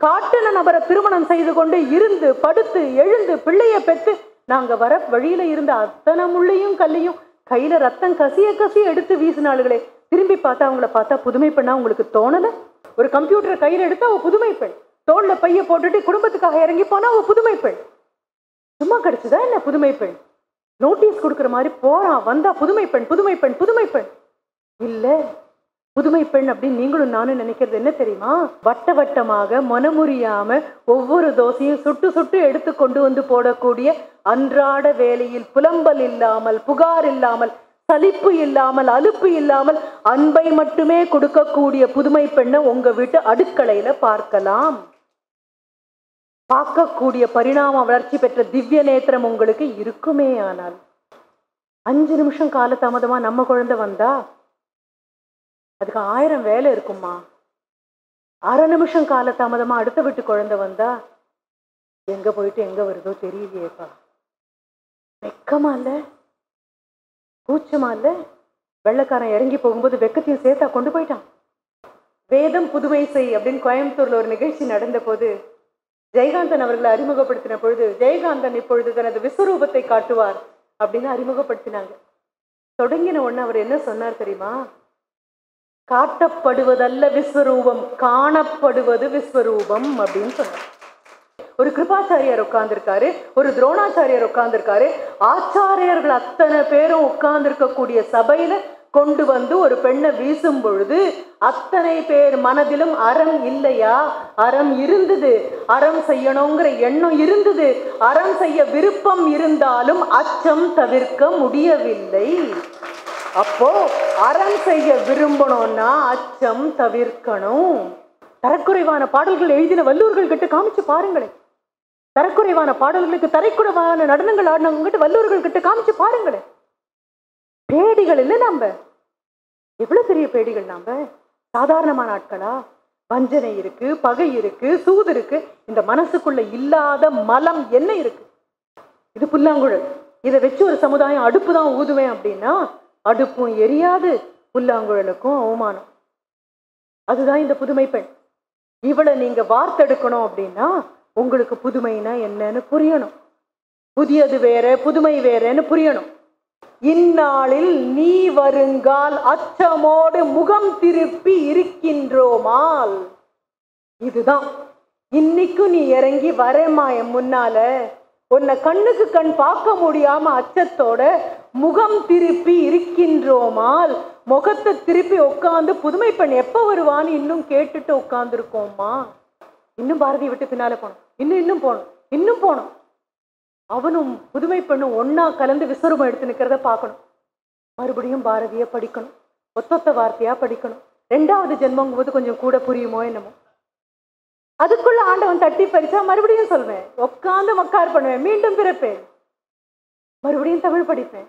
காட்டின நபரை திருமணம் செய்து கொண்டு இருந்து படுத்து எழுந்து பிள்ளைய பெற்று நாங்க வர வழியில இருந்த அத்தனை முள்ளையும் கல்லையும் கையில ரத்தம் கசிய கசிய எடுத்து வீசினாளுகளே. திரும்பி பார்த்தா அவங்கள பார்த்தா புதுமை பெண்ணா உங்களுக்கு தோணல? ஒரு கம்ப்யூட்டரை கையில எடுத்தா அவ புதுமை பெண். தோல்ல பைய போட்டுட்டு குடும்பத்துக்காக இறங்கி போனா அவ புதுமை பெண். சும்மா கிடைச்சதா என்ன புதுமை பெண்? நோட்டீஸ் கொடுக்குற மாதிரி போறான் வந்தா புதுமை பெண் புதுமை பெண் புதுமை பெண். இல்லை புதுமை பெண் அப்படின்னு நீங்களும் நானும் நினைக்கிறது என்ன தெரியுமா? வட்ட வட்டமாக மனமுறியாம ஒவ்வொரு தோசையும் சுட்டு சுட்டு எடுத்து கொண்டு வந்து போடக்கூடிய அன்றாட வேலையில் புலம்பல் இல்லாமல் புகார் இல்லாமல் சலிப்பு இல்லாமல் அலுப்பு இல்லாமல் அன்பை மட்டுமே கொடுக்கக்கூடிய புதுமை பெண்ணை உங்க வீட்டு அடுக்கலையில பார்க்கலாம். பார்க்கக்கூடிய பரிணாம வளர்ச்சி பெற்ற திவ்ய நேத்திரம் உங்களுக்கு இருக்குமே ஆனால். அஞ்சு நிமிஷம் காலதாமதமா நம்ம குழந்தை வந்தா? அதுக்கு ஆயிரம் வேலை இருக்குமா அரை நிமிஷம் கால தாமதமாக அடுத்த வீட்டு குழந்தை வந்தா எங்கே போயிட்டு எங்கே வருதோ தெரியலையேப்பா. வெக்கமா இல்லை? கூச்சமா இல்லை? வெள்ளைக்காரன் இறங்கி போகும்போது வெக்கத்தையும் சேர்த்தா கொண்டு போயிட்டான். வேதம் புதுமை செய் அப்படின்னு கோயம்புத்தூர்ல ஒரு நிகழ்ச்சி நடந்த போது ஜெயகாந்தன் அவர்களை அறிமுகப்படுத்தின பொழுது ஜெயகாந்தன் இப்பொழுது தனது விஸ்வரூபத்தை காட்டுவார் அப்படின்னு அறிமுகப்படுத்தினாங்க. தொடங்கின உடனே அவர் என்ன சொன்னார் தெரியுமா? காட்டப்படுவதல்ல விஸ்வரூபம் காணப்படுவது விஸ்வரூபம் அப்படின்னு சொன்னார் ஒரு கிருபாச்சாரியார் உட்கார்ந்துருக்காரு ஒரு துரோணாச்சாரியார் உட்கார்ந்துருக்காரு ஆச்சாரியர்கள் அத்தனை பேரும் உட்கார்ந்துருக்கக்கூடிய சபையில கொண்டு வந்து ஒரு பெண்ணை வீசும் பொழுது அத்தனை பேர் மனதிலும் அறம் இல்லையா? அறம் இருந்தது. அறம் செய்யணுங்கிற எண்ணம் இருந்தது. அறம் செய்ய விருப்பம் இருந்தாலும் அச்சம் தவிர்க்க முடியவில்லை. அப்போ அறம் செய்ய விரும்பணும்னா அச்சம் தவிர்க்கணும். தரக்குறைவான பாடல்கள் எழுதின வல்லூர்கள் கிட்ட காமிச்சு பாருங்களேன். தரக்குறைவான பாடல்களுக்கு தரைக்குறைவான நடனங்கள் ஆடினவங்க கிட்ட வல்லூர்கள் கிட்ட காமிச்சு பாருங்களேன். பேடிகள் இல்லை நம்ம எவ்வளவு பெரிய பேடிகள் நாம? சாதாரணமான ஆட்களா? வஞ்சனை இருக்கு பகை இருக்கு சூது இருக்கு. இந்த மனசுக்குள்ள இல்லாத மலம் என்ன இருக்கு? இது புல்லாங்குழல். இதை வச்சு ஒரு சமுதாயம் அடுப்பு தான் ஊதுவேன் அப்படின்னா அடுப்பும் எரியாது புல்லாங்குழலுக்கும் அவமானம். அதுதான் இந்த புதுமை பெண் இவளை நீங்க வார்த்தெடுக்கணும் அப்படின்னா உங்களுக்கு புதுமைனா என்னன்னு புரியணும். புதியது வேற புதுமை வேறன்னு புரியணும். இந்நாளில் நீ வருங்கால் அச்சமோடு முகம் திருப்பி இருக்கின்றோமால் இதுதான். இன்னைக்கும் நீ இறங்கி வரேம்மா என் முன்னால. உன்னை கண்ணுக்கு கண் பார்க்க முடியாம அச்சத்தோட முகம் திருப்பி இருக்கின்றோமால் முகத்தை திருப்பி உட்காந்து புதுமை பெண் எப்போ வருவான்னு இன்னும் கேட்டுட்டு உட்காந்துருக்கோமா இன்னும் பாரதி விட்டு பின்னால போனோம் இன்னும் இன்னும் போகணும். இன்னும் போனோம் அவனும் புதுமை பெண்ணும் ஒன்னா கலந்து விஸ்வரூபம் எடுத்து நிற்கிறத பார்க்கணும். மறுபடியும் பாரதியை படிக்கணும். ஒத்தொத்த வார்த்தையா படிக்கணும். ரெண்டாவது ஜென்மங்கும் போது கொஞ்சம் கூட புரியுமோ என்னமோ. அதுக்குள்ள ஆண்டவன் தட்டி பறிச்சா மறுபடியும் சொல்வேன் உட்காந்து மக்கார் பண்ணுவேன் மீண்டும் பிறப்பேன். மறுபடியும் தமிழ் படிப்பேன்.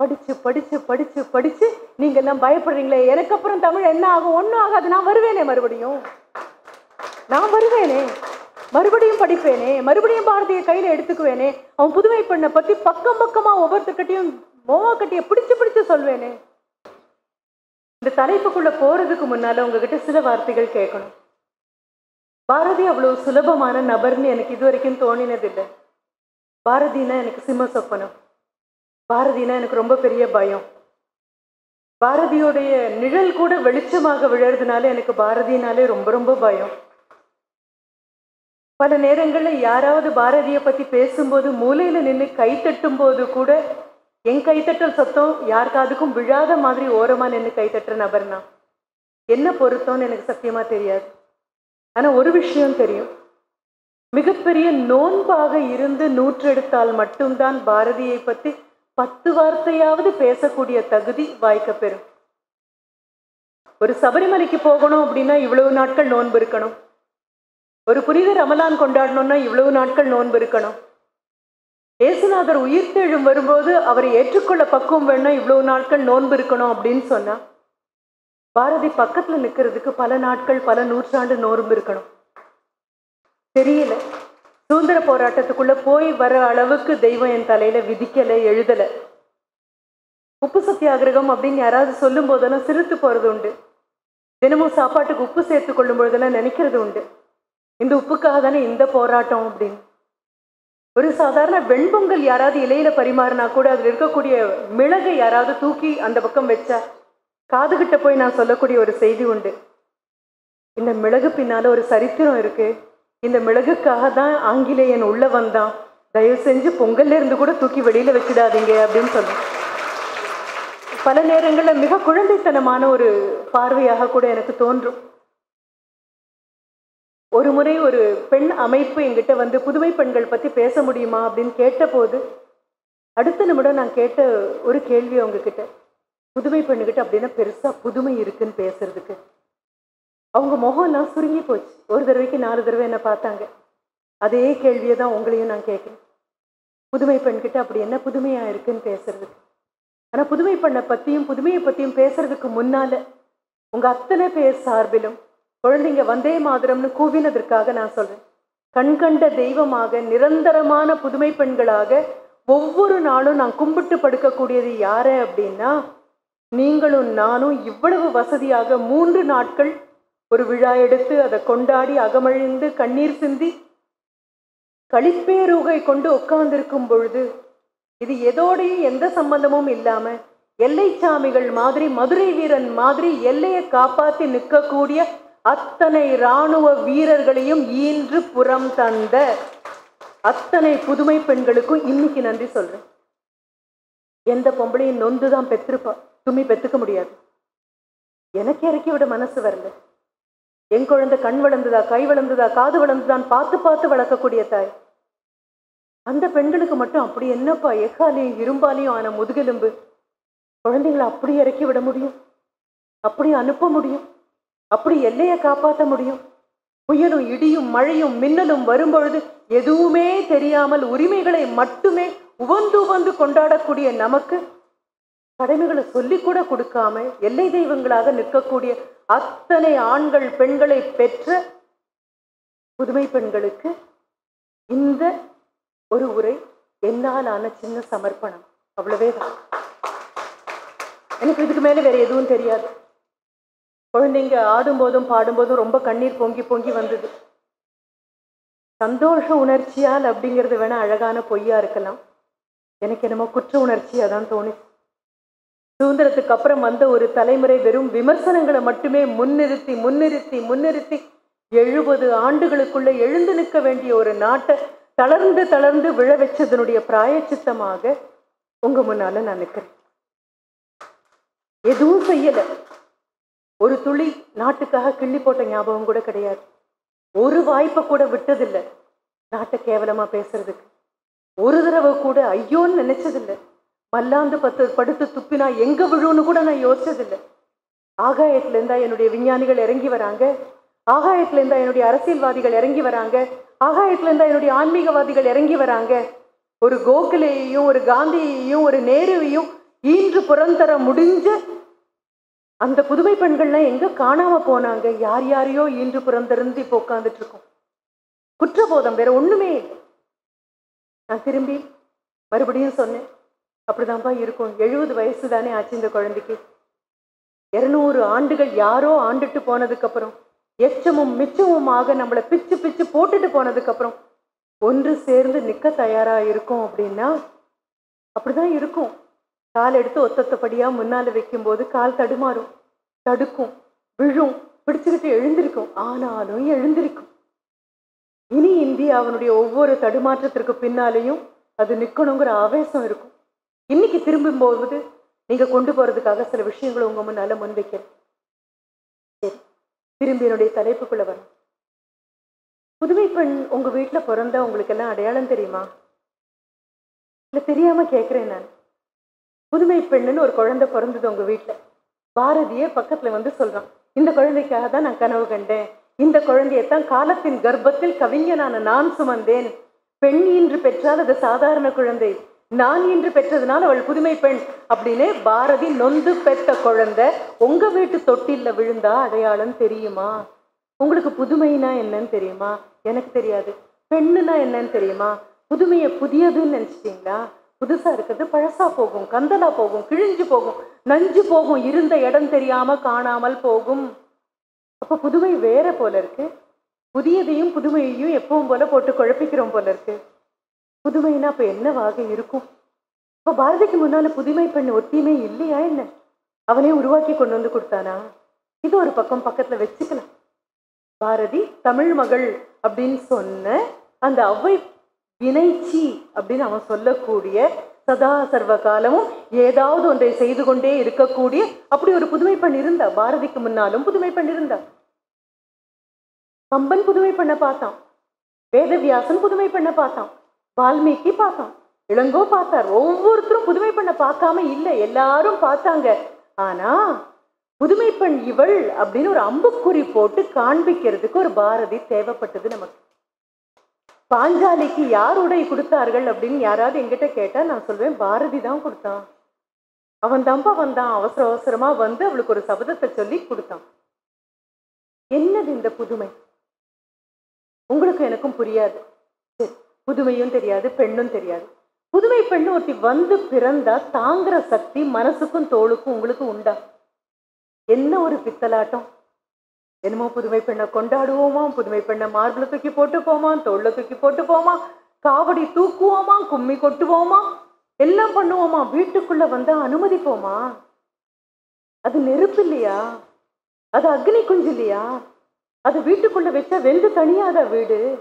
படிச்சு படிச்சு படிச்சு படிச்சு நீங்க எல்லாம் பயப்படுறீங்களே. எனக்கு அப்புறம் தமிழ் என்ன ஆகும்? ஒன்றும் ஆகாது. நான் வருவேனே மறுபடியும். நான் வருவேனே. மறுபடியும் படிப்பேனே. மறுபடியும் பாரதியை கையில எடுத்துக்குவேனே. அவன் புதுமை பெண்ணை பத்தி பக்கம் பக்கமா ஒவ்வொருத்தர்கிட்டையும் மோவா கட்டிய பிடிச்சு பிடிச்சு சொல்வேனே. இந்த தலைப்புக்குள்ள போறதுக்கு முன்னால உங்ககிட்ட சில வார்த்தைகள் கேட்கணும். பாரதி அவ்வளவு சுலபமான நபர்னு எனக்கு இது வரைக்கும் தோணினதில்லை. பாரதினா எனக்கு சிம்ம சொப்பனம். பாரதினா எனக்கு ரொம்ப பெரிய பயம். பாரதியோடைய நிழல் கூட வெளிச்சமாக விழறதுனால எனக்கு பாரதினாலே ரொம்ப ரொம்ப பயம். பல நேரங்களில் யாராவது பாரதியை பற்றி பேசும்போது மூலையில் நின்று கை தட்டும் போது கூட என் கைத்தட்டல் சத்தம் யாருக்காதுக்கும் விழாத மாதிரி ஓரமாக நின்று கைத்தட்டுற நபர்னா நபர் நான் என்ன பொருத்தம்னு எனக்கு சத்தியமாக தெரியாது. ஆனால் ஒரு விஷயம் தெரியும். மிகப்பெரிய நோன்பாக இருந்து நூற்றெடுத்தால் மட்டும்தான் பாரதியை பற்றி பத்து வார்த்தையாவது பேசக்கூடிய தகுதி வாய்க்க பெறும். ஒரு சபரிமலைக்கு போகணும் அப்படின்னா இவ்வளவு நாட்கள் நோன்பு இருக்கணும். ஒரு புனித ரமலான் கொண்டாடணும்னா இவ்வளவு நாட்கள் நோன்பு இருக்கணும். இயேசுநாதர் உயிர்த்தெழும் வரும்போது அவரை ஏற்றுக்கொள்ள பக்குவம் வேணும்னா இவ்வளவு நாட்கள் நோன்பு இருக்கணும் அப்படின்னு சொன்னா பாரதி பக்கத்துல நிக்கிறதுக்கு பல நாட்கள் பல நூற்றாண்டு நோன்பு இருக்கணும். தெரியல. சுதந்திர போராட்டத்துக்குள்ளே போய் வர அளவுக்கு தெய்வம் என் தலையில் விதிக்கலை எழுதலை. உப்பு சத்தியாகிரகம் அப்படின்னு யாராவது சொல்லும் போதெல்லாம் சிரித்து போகிறது உண்டு. தினமும் சாப்பாட்டுக்கு உப்பு சேர்த்து கொள்ளும் பொழுதெல்லாம் நினைக்கிறது உண்டு. இந்த உப்புக்காக தானே இந்த போராட்டம் அப்படின்னு. ஒரு சாதாரண வெண்பொங்கல் யாராவது இலையில பரிமாறினா கூட அதில் இருக்கக்கூடிய மிளகை யாராவது தூக்கி அந்த பக்கம் வச்சா காதுகிட்ட போய் நான் சொல்லக்கூடிய ஒரு செய்தி உண்டு. இந்த மிளகு பின்னால ஒரு சரித்திரம் இருக்குது இந்த மிளகுக்காக தான் ஆங்கிலேயன் உள்ளே வந்தான். தயவு செஞ்சு பொங்கல்ல இருந்து கூட தூக்கி வெளியில் வச்சிடாதீங்க அப்படின்னு சொல்லுவேன் பல நேரங்களில் மிக குழந்தைத்தனமான ஒரு பார்வையாக கூட எனக்கு தோன்றும். ஒரு முறை ஒரு பெண் அமைப்பு எங்கிட்ட வந்து புதுமை பெண்கள் பற்றி பேச முடியுமா? அப்படின்னு கேட்டபோது அடுத்த நிமிடம் நான் கேட்ட ஒரு கேள்வி அவங்கக்கிட்ட புதுமை பெண்ணுக்கிட்ட அப்படின்னா பெருசாக புதுமை இருக்குன்னு பேசுறதுக்கு. அவங்க முகம்லாம் சுருங்கி போச்சு. ஒரு தடவைக்கு நாலு தடவை என்னை பார்த்தாங்க. அதே கேள்வியை தான் உங்களையும் நான் கேட்குறேன். புதுமை பெண்கிட்ட அப்படி என்ன புதுமையாக இருக்குன்னு பேசுறதுக்கு ஆனால் புதுமை பெண்ணை பற்றியும் புதுமையை பற்றியும் பேசுறதுக்கு முன்னால உங்கள் அத்தனை பேர் சார்பிலும் குழந்தைங்க வந்தே மாதிரம்னு கூவினதற்காக நான் சொல்கிறேன் கண்கண்ட தெய்வமாக நிரந்தரமான புதுமை பெண்களாக ஒவ்வொரு நாளும் நான் கும்பிட்டு படுக்கக்கூடியது யாரை அப்படின்னா நீங்களும் நானும் இவ்வளவு வசதியாக மூன்று நாட்கள் ஒரு விழா எடுத்து அதை கொண்டாடி அகமழிந்து கண்ணீர் சிந்தி களிப்பேருகை கொண்டு உட்கார்ந்திருக்கும் பொழுது இது எதோடையும் எந்த சம்பந்தமும் இல்லாம எல்லை சாமிகள் மாதிரி மதுரை வீரன் மாதிரி எல்லையை காப்பாத்தி நிற்கக்கூடிய அத்தனை இராணுவ வீரர்களையும் ஈன்று புறம் தந்த அத்தனை புதுமை பெண்களுக்கும் இன்னைக்கு நன்றி சொல்றேன். எந்த பொம்பளையும் நொந்து தான் பெற்றிருப்பா தும்மி பெற்றுக்க முடியாது. எனக்கு இறக்கி விட மனசு வரல. என் குழந்தை கண் வளர்ந்ததா கை வளர்ந்ததா காது வளர்ந்துதான் பார்த்து பார்த்து வளர்க்கக்கூடிய தாய். அந்த பெண்களுக்கு மட்டும் அப்படி என்னப்பா எக்காலையும் இரும்பாலையும் ஆன முதுகெலும்பு. குழந்தைங்களை அப்படி இறக்கி விட முடியும்? அப்படி அனுப்ப முடியும்? அப்படி எல்லையை காப்பாற்ற முடியும்? புயலும் இடியும் மழையும் மின்னலும் வரும்பொழுது எதுவுமே தெரியாமல் உரிமைகளை மட்டுமே உவந்து உவந்து கொண்டாடக்கூடிய நமக்கு கடமைகளை சொல்லிக்கூட கொடுக்காம எல்லை தெய்வங்களாக நிற்கக்கூடிய அத்தனை ஆண்கள் பெண்களை பெற்ற புதுமை பெண்களுக்கு இந்த ஒரு உரை என்னால் ஆன சின்ன சமர்ப்பணம். அவ்வளவே தான். எனக்கு இதுக்கு மேலே வேற எதுவும் தெரியாது. குழந்தைங்க ஆடும்போதும் பாடும்போதும் ரொம்ப கண்ணீர் பொங்கி பொங்கி வந்தது. சந்தோஷ உணர்ச்சியால் அப்படிங்கிறது வேணா அழகான பொய்யா இருக்கலாம். எனக்கு என்னமோ குற்ற உணர்ச்சியாக தான் தோணுச்சு. சுதந்திரத்துக்கு அப்புறம் வந்த ஒரு தலைமுறை வெறும் விமர்சனங்களை மட்டுமே முன்னிறுத்தி முன்னிறுத்தி முன்னிறுத்தி எழுபது ஆண்டுகளுக்குள்ள எழுந்து நிற்க வேண்டிய ஒரு நாட்டை தளர்ந்து தளர்ந்து விழ வச்சதனுடைய பிராயச்சித்தமாக உங்க முன்னால நான் நிற்கிறேன் எதுவும் செய்யல. ஒரு துளி நாட்டுக்காக கிள்ளி போட்ட ஞாபகம் கூட கிடையாது. ஒரு வாய்ப்பை கூட விட்டதில்லை. நாட்டை கேவலமா பேசுறதுக்கு. ஒரு தடவை கூட ஐயோன்னு நினைச்சதில்லை. மல்லாந்து பத்து படுத்து துப்பினா எங்க விழுன்னு கூட நான் யோசிச்சதில்லை. ஆகாயத்துல இருந்தா என்னுடைய விஞ்ஞானிகள் இறங்கி வராங்க. ஆகாயத்துல இருந்தா என்னுடைய அரசியல்வாதிகள் இறங்கி வராங்க. ஆகாயத்துல இருந்தா என்னுடைய ஆன்மீகவாதிகள் இறங்கி வராங்க. ஒரு கோகுலேயையும் ஒரு காந்தியையும் ஒரு நேருவையும் ஈன்று புறந்தர முடிஞ்ச அந்த புதுமை பெண்கள்லாம் எங்க காணாம போனாங்க? யார் யாரையோ ஈன்று புறந்திருந்து இப்போ உட்காந்துட்டு இருக்கோம் குற்றபோதம் வேற ஒண்ணுமே இல்லை. நான் திரும்பி மறுபடியும் சொன்னேன். அப்படிதான்ப்பா இருக்கும். எழுபது வயசு தானே ஆச்சு இந்த குழந்தைக்கு. இருநூறு ஆண்டுகள் யாரோ ஆண்டுட்டு போனதுக்கப்புறம் எச்சமும் எச்சமும் மிச்சமுமாக நம்மளை பிச்சு பிச்சு போட்டுட்டு போனதுக்கப்புறம் ஒன்று சேர்ந்து நிற்க தயாரா இருக்கும் அப்படின்னா அப்படிதான் இருக்கும். கால் எடுத்து ஒத்தத்தப்படியாக முன்னால வைக்கும்போது கால் தடுமாறும் தடுக்கும் விழும் பிடிச்சுக்கிட்டு எழுந்திருக்கும். ஆனாலும் எழுந்திருக்கும். இனி இந்தியா அவனுடைய ஒவ்வொரு தடுமாற்றத்திற்கு பின்னாலேயும் அது நிற்கணுங்கிற ஆவேசம் இருக்கும். இன்னைக்கு திரும்பும் போது நீங்க கொண்டு போறதுக்காக சில விஷயங்களை உங்க முன்னால முன்வைக்கிறேன். சரி திரும்பி என்னுடைய தலைப்புக்குள்ள வரேன் புதுமை பெண் உங்க வீட்டில் பிறந்தா உங்களுக்கு எல்லாம் அடையாளம் தெரியுமா? இல்லை தெரியாம கேட்குறேன் நான். புதுமை பெண்ணுன்னு ஒரு குழந்தை பிறந்தது உங்க வீட்டில். பாரதியே பக்கத்தில் வந்து சொல்கிறான் இந்த குழந்தைக்காக தான் நான் கனவு கண்டேன். இந்த குழந்தையைத்தான் காலத்தின் கர்ப்பத்தில் கவிஞனான நான் சுமந்தேன். பெண் இன்று பெற்றால் அது சாதாரண குழந்தை. நான் இன்று பெற்றதுனால அவள் புதுமை பெண் அப்படின்னு பாரதி நொந்து பெற்ற குழந்தை உங்க வீட்டு தொட்டிலில் விழுந்தா அடையாளம் தெரியுமா? உங்களுக்கு புதுமைனா என்னன்னு தெரியுமா? எனக்கு தெரியாது. பெண்ணுனா என்னன்னு தெரியுமா? புதுமையை புதியதுன்னு நினச்சிட்டிங்களா? புதுசாக இருக்கிறது பழசாக போகும் கந்தலா போகும் கிழிஞ்சு போகும் நஞ்சு போகும் இருந்த இடம் தெரியாமல் காணாமல் போகும். அப்போ புதுமை வேற போல இருக்கு. புதியதையும் புதுமையையும் எப்பவும் போல போட்டு குழப்பிக்கிறோம் போல இருக்குது புதுமைன்னா அப்ப என்னவாக இருக்கும்? இப்ப பாரதிக்கு முன்னால புதுமை பெண் ஒத்தியுமே இல்லையா என்ன? அவனே உருவாக்கி கொண்டு வந்து கொடுத்தானா? இது ஒரு பக்கம் பக்கத்துல வச்சுக்கலாம். பாரதி தமிழ் மகள் அப்படின்னு சொன்ன அந்த அவ்வை வினைச்சி அப்படின்னு அவன் சொல்லக்கூடிய சதா சர்வ காலமும் ஏதாவது ஒன்றை செய்து கொண்டே இருக்கக்கூடிய அப்படி ஒரு புதுமை பெண் இருந்தா பாரதிக்கு முன்னாலும் புதுமை பெண் இருந்தா. கம்பன் புதுமை பண்ண பார்த்தான். வேதவியாசன் புதுமை பண்ண பார்த்தான். வால்மீகி பார்த்தான். இளங்கோ பார்த்தார். ஒவ்வொருத்தரும் புதுமை பண்ண பார்க்காம இல்லை. எல்லாரும் பார்த்தாங்க. ஆனா புதுமை பெண் இவள் அப்படின்னு ஒரு அம்புக்குறி போட்டு காண்பிக்கிறதுக்கு ஒரு பாரதி தேவைப்பட்டது நமக்கு. பாஞ்சாலிக்கு யார் உடை கொடுத்தார்கள் அப்படின்னு யாராவது எங்கிட்ட கேட்டா நான் சொல்வேன் பாரதி தான் கொடுத்தான். அவன் தான்ப்பா வந்தான். அவசர அவசரமா வந்து அவளுக்கு ஒரு சபதத்தை சொல்லி கொடுத்தான். என்னது இந்த புதுமை? உங்களுக்கு எனக்கும் புரியாது. புதுமையும் தெரியாது பெண்ணும் தெரியாது. புதுமை பெண்ணு ஒருத்தி வந்து பிறந்தா தாங்குற சக்தி மனசுக்கும் தோளுக்கும் உங்களுக்கு உண்டா? என்ன ஒரு பித்தலாட்டம்? என்னமோ புதுமை பெண்ணை கொண்டாடுவோமா புதுமை பெண்ணை மார்பில் தூக்கி போட்டு போமா தோளில் தூக்கி போட்டு போமா காவடி தூக்குவோமா கும்மி கொட்டுவோமா எல்லாம் பண்ணுவோமா வீட்டுக்குள்ள வந்தா அனுமதிப்போமா? அது நெருப்பு இல்லையா? அது அக்னி குஞ்சு இல்லையா? அது வீட்டுக்குள்ள வச்சா வெந்து தனியாதா வீடு?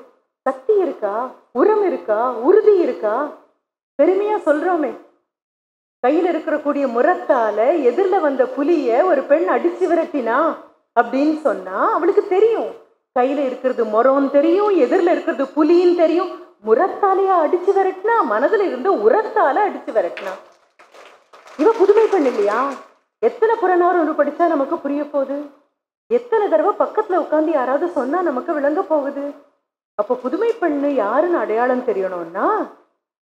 சக்தி இருக்கா? உரம் இருக்கா? உறுதி இருக்கா? பெருமையா சொல்றோமே. கையில் இருக்கக்கூடிய முரத்தால எதிரில் வந்த புலிய ஒரு பெண் அடிச்சு விரட்டினா அப்படின்னு சொன்னா அவளுக்கு தெரியும். கையில இருக்கிறது முரம் தெரியும் எதிரில் இருக்கிறது புலின்னு தெரியும். முரத்தாலையா அடிச்சு விரட்டினா மனதில் இருந்த உரத்தால அடிச்சு விரட்டினா. இவ புதுமை பெண் இல்லையா? எத்தனை புறநாறு ஒன்று படிச்சா நமக்கு புரிய போகுது? எத்தனை தடவை பக்கத்துல உட்காந்து யாராவது சொன்னா நமக்கு விளங்க போகுது? அப்போ புதுமை பெண்ணு யாருன்னு அடையாளம் தெரியணும்னா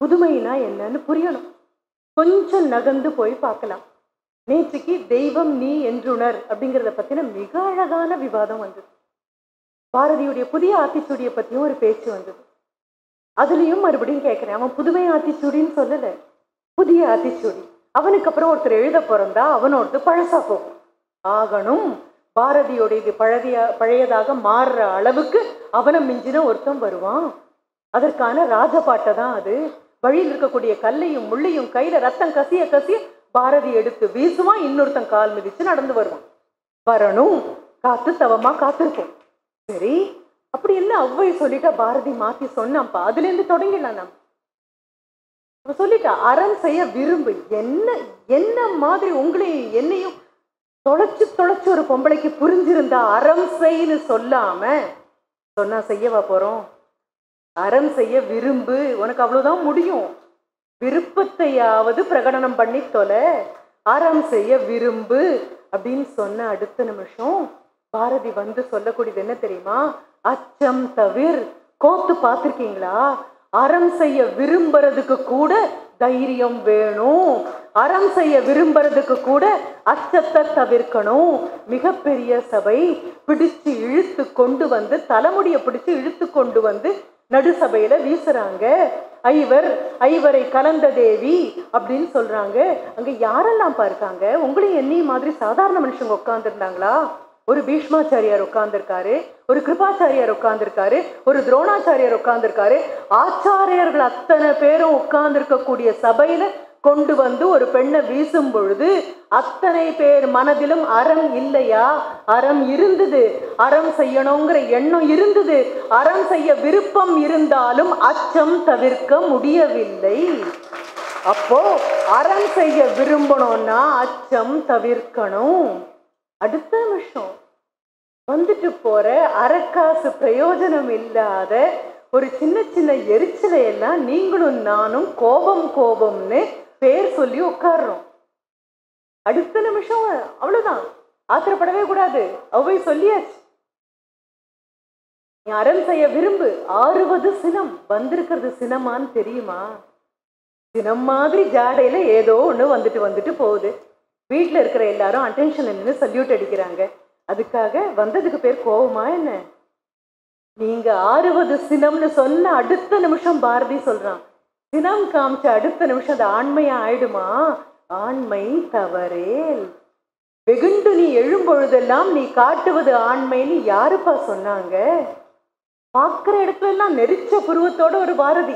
புதுமைனா என்னன்னு புரியணும். கொஞ்சம் நகர்ந்து போய் பார்க்கலாம். நேற்றுக்கு தெய்வம் நீ என்றுணர் அப்படிங்கிறத பற்றின மிக அழகான விவாதம் வந்தது. பாரதியுடைய புதிய ஆத்திச்சூடியை பற்றியும் ஒரு பேச்சு வந்தது. அதுலேயும் மறுபடியும் கேட்குறேன் அவன் புதுமை ஆத்திச்சூடின்னு சொல்லலை. புதிய ஆத்திச்சூடி. அவனுக்கு அப்புறம் ஒருத்தர் எழுத பிறந்தா அவன் ஒருத்தர் பழசா போகும். ஆகணும். பாரதியோட இது பழையதாக மாறுற அளவுக்கு அவனை மிஞ்சின ஒருத்தன் வருவான். அதற்கான ராஜபாட்டை தான் அது. வழியில் இருக்கக்கூடிய கல்லையும் முள்ளையும் கையில ரத்தம் கசிய கசிய பாரதி எடுத்து வீசுவான் இன்னொருத்தன் கால் மிதிச்சு நடந்து வருவான். வரணும். காத்து தவமா காத்திருப்போம். சரி அப்படி என்ன அவ்வை சொல்லிட்டா பாரதி மாத்தி சொன்னான்ப்பா. அதுல இருந்து தொடங்கிடலாம் நம்ம சொல்லிட்டா அறம் செய்ய விரும்பு. என்ன என்ன மாதிரி உங்களையும் என்னையும் தொலைச்சு தொலைச்சு ஒரு பொம்பளைக்கு புரிஞ்சிருந்தா அறம் செய்ன்னு சொல்லாம சொன்னா செய்யவா போறோம்? அறம் செய்ய விரும்பு. உனக்கு அவ்வளவுதான் முடியும். விருப்பத்தையாவது பிரகடனம் பண்ணி தொலை. அறம் செய்ய விரும்பு அப்படின்னு சொன்ன அடுத்த நிமிஷம் பாரதி வந்து சொல்லக்கூடியது என்ன தெரியுமா? அச்சம் தவிர். கோத்து பார்த்துருக்கீங்களா? அறம் செய்ய விரும்புறதுக்கு கூட தைரியம் வேணும். அறம் செய்ய விரும்புறதுக்கு கூட அச்சத்தை தவிர்க்கணும். மிகப்பெரிய சபை பிடிச்சு இழுத்து கொண்டு வந்து தலைமுடியை பிடிச்சு இழுத்து கொண்டு வந்து நடுசபையில வீசுறாங்க. ஐவர் ஐவரை கலந்த தேவி அப்படின்னு சொல்றாங்க. அங்க யாரெல்லாம் பார்க்காங்க உங்களையும் என்னையும் மாதிரி சாதாரண மனுஷங்க உட்காந்துருந்தாங்களா ஒரு பீஷ்மாச்சாரியார் உட்கார்ந்துருக்காரு ஒரு கிருபாச்சாரியார் உட்கார்ந்துருக்காரு ஒரு துரோணாச்சாரியார் உட்கார்ந்துருக்காரு. ஆச்சாரியர்கள் அத்தனை பேரும் உட்கார்ந்துருக்கக்கூடிய சபையில கொண்டு வந்து ஒரு பெண்ணை வீசும் பொழுது அத்தனை பேர் மனதிலும் அறம் இல்லையா? அறம் இருந்தது. அறம் செய்யணுங்கிற எண்ணம் இருந்தது. அறம் செய்ய விருப்பம் இருந்தாலும் அச்சம் தவிர்க்க முடியவில்லை. அப்போ அறம் செய்ய விரும்பணும்னா அச்சம் தவிர்க்கணும். அடுத்த நிமிஷம். வந்துட்டு போற அறக்காசு பிரயோஜனம் இல்லாத ஒரு சின்ன சின்ன எரிச்சலையெல்லாம் நீங்களும் நானும் கோபம் கோபம்னு பேர் சொல்லி உட்காடுறோம் அடுத்த நிமிஷம் அவ்வளவுதான். ஆத்திரப்படவே கூடாது. அவை சொல்லியாச்சு. நீ அறம் செய்ய விரும்பு. ஆறுவது சினம். வந்திருக்கிறது சினமான்னு தெரியுமா? சினம் மாதிரி ஜாடையில ஏதோ ஒண்ணு வந்துட்டு வந்துட்டு போகுது. வீட்டில் இருக்கிற எல்லாரும் அட்டென்ஷன் நின்று சல்யூட் அடிக்கிறாங்க. அதுக்காக வந்ததுக்கு பேர் கோவமா என்ன? நீங்க ஆறுவது சினம்னு சொன்ன அடுத்த நிமிஷம் பாரதி சொல்றான். சினம் காமிச்ச அடுத்த நிமிஷம் அது ஆண்மையா ஆயிடுமா? ஆண்மை தவறேல். வெகுண்டு நீ எழும்பொழுதெல்லாம் நீ காட்டுவது ஆண்மைன்னு யாருப்பா சொன்னாங்க? பார்க்குற இடத்துல எல்லாம் நெரிச்ச புருவத்தோட ஒரு பாரதி.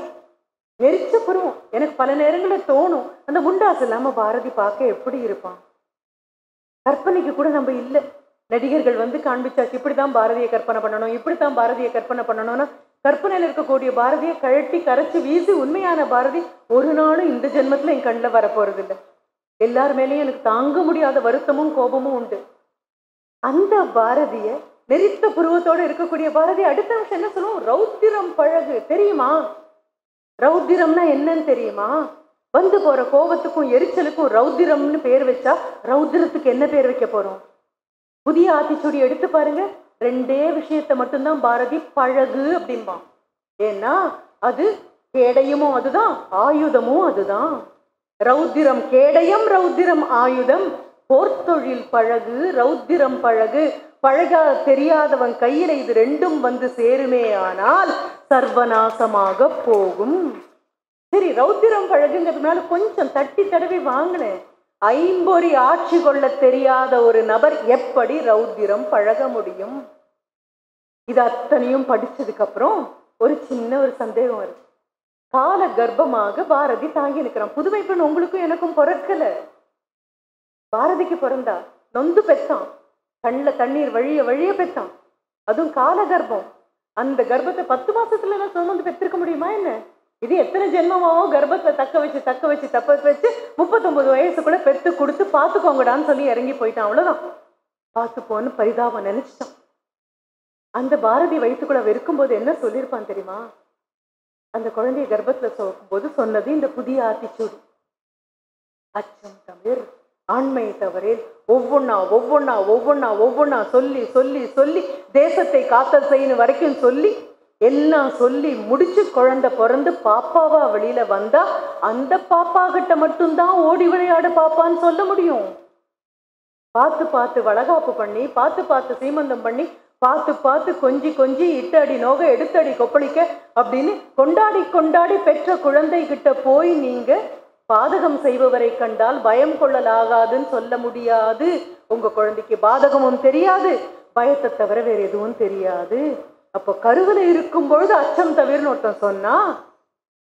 நெரிச்ச புருவம். எனக்கு பல நேரங்களில் தோணும். அந்த முண்டாசு இல்லாமல் பாரதி பார்க்க எப்படி இருப்பான்? கற்பனைக்கு கூட நம்ம இல்லை. நடிகர்கள் வந்து காண்பிச்சாச்சு இப்படிதான் பாரதியை கற்பனை பண்ணணும் இப்படி தான் பாரதியை கற்பனை பண்ணணும்னா கற்பனையில் இருக்கக்கூடிய பாரதியை கழட்டி கரைச்சி வீசி உண்மையான பாரதி ஒரு நாளும் இந்த ஜென்மத்தில் என் கண்ணில் வரப்போகிறது இல்லை எல்லார் மேலேயும் எனக்கு தாங்க முடியாத வருத்தமும் கோபமும் உண்டு. அந்த பாரதியை நெரித்த புருவத்தோடு இருக்கக்கூடிய பாரதி அடுத்த நிமிஷம் என்ன சொல்லுவோம் ரௌத்திரம் பழகு தெரியுமா? ரௌத்திரம்னா என்னன்னு தெரியுமா? வந்து போற கோபத்துக்கும் எரிச்சலுக்கும் ரௌத்திரம்னு பேர் வச்சா ரௌத்திரத்துக்கு என்ன பேர் வைக்க போறோம்? புதிய ஆத்திச்சூடி எடுத்து பாருங்க. ரெண்டே விஷயத்த மட்டும்தான் பாரதி பழகு அப்படிம்பான் ஏன்னா அது கேடயமும் அதுதான் ஆயுதமும் அதுதான். ரௌத்திரம் கேடயம் ரௌத்திரம் ஆயுதம். போர்த்தொழில் பழகு ரௌத்திரம் பழகு. பழகா தெரியாதவன் கையில இது ரெண்டும் வந்து சேருமே ஆனால் சர்வநாசமாக போகும். சரி ரௌத்திரம் பழகுங்கிறதுனால கொஞ்சம் தட்டி தடவி வாங்கினேன். ஐம்பொறி ஆட்சி கொள்ள தெரியாத ஒரு நபர் எப்படி ரௌத்திரம் பழக முடியும்? இது அத்தனையும் படிச்சதுக்கு அப்புறம் ஒரு சின்ன ஒரு சந்தேகம் வருது. கால கர்ப்பமாக பாரதி தாங்கி நிற்கிறான். புதுமை பெண் உங்களுக்கும் எனக்கும் பிறக்கல. பாரதிக்கு பிறந்தா நொந்து பெத்தான். கண்ணில் தண்ணீர் வழிய வழிய பெத்தான். அதுவும் கால கர்ப்பம். அந்த கர்ப்பத்தை பத்து மாசத்துல எல்லாம் சுமந்து பெற்றிருக்க முடியுமா என்ன? இது எத்தனை ஜென்மமாவோ கர்ப்பத்தை தக்க வச்சு தக்க வச்சு தப்ப வச்சு முப்பத்தொன்பது வயசுக்குள்ள பெற்று கொடுத்து பார்த்துக்கோங்கடான்னு சொல்லி இறங்கி போயிட்டான். அவ்வளோதான் பார்த்துப்போன்னு பரிதாபம் நினைச்சிட்டான். அந்த பாரதி வயிற்றுக்குள்ள வெறுக்கும்போது என்ன சொல்லியிருப்பான் தெரியுமா? அந்த குழந்தைய கர்ப்பத்தில் போது சொன்னது இந்த புதிய ஆத்திச்சூடி அச்சம் தவிர ஆண்மை தவறேல் ஒவ்வொன்னா ஒவ்வொன்னா ஒவ்வொன்னா ஒவ்வொன்னா சொல்லி சொல்லி சொல்லி தேசத்தை காத்தல் செய்யணும் வரைக்கும் சொல்லி எல்லாம் சொல்லி முடிச்சு குழந்தை பிறந்து பாப்பாவா வெளியில வந்தா அந்த பாப்பா கிட்ட மட்டும்தான் ஓடி விளையாட பாப்பான்னு சொல்ல முடியும். பார்த்து பார்த்து வளகாப்பு பண்ணி பார்த்து பார்த்து சீமந்தம் பண்ணி பார்த்து பார்த்து கொஞ்சி கொஞ்சி இட்டடி நோக எடுத்தடி கொப்பளிக்க அப்படின்னு கொண்டாடி கொண்டாடி பெற்ற குழந்தை கிட்ட போய் நீங்க பாதகம் செய்பவரை கண்டால் பயம் கொள்ளலாகாதுன்னு சொல்ல முடியாது. உங்க குழந்தைக்கு பாதகமும் தெரியாது. பயத்தை தவிர வேற எதுவும் தெரியாது. அப்போ கருவில் இருக்கும் பொழுது அச்சம் தவிர்னு ஒருத்தன் சொன்னா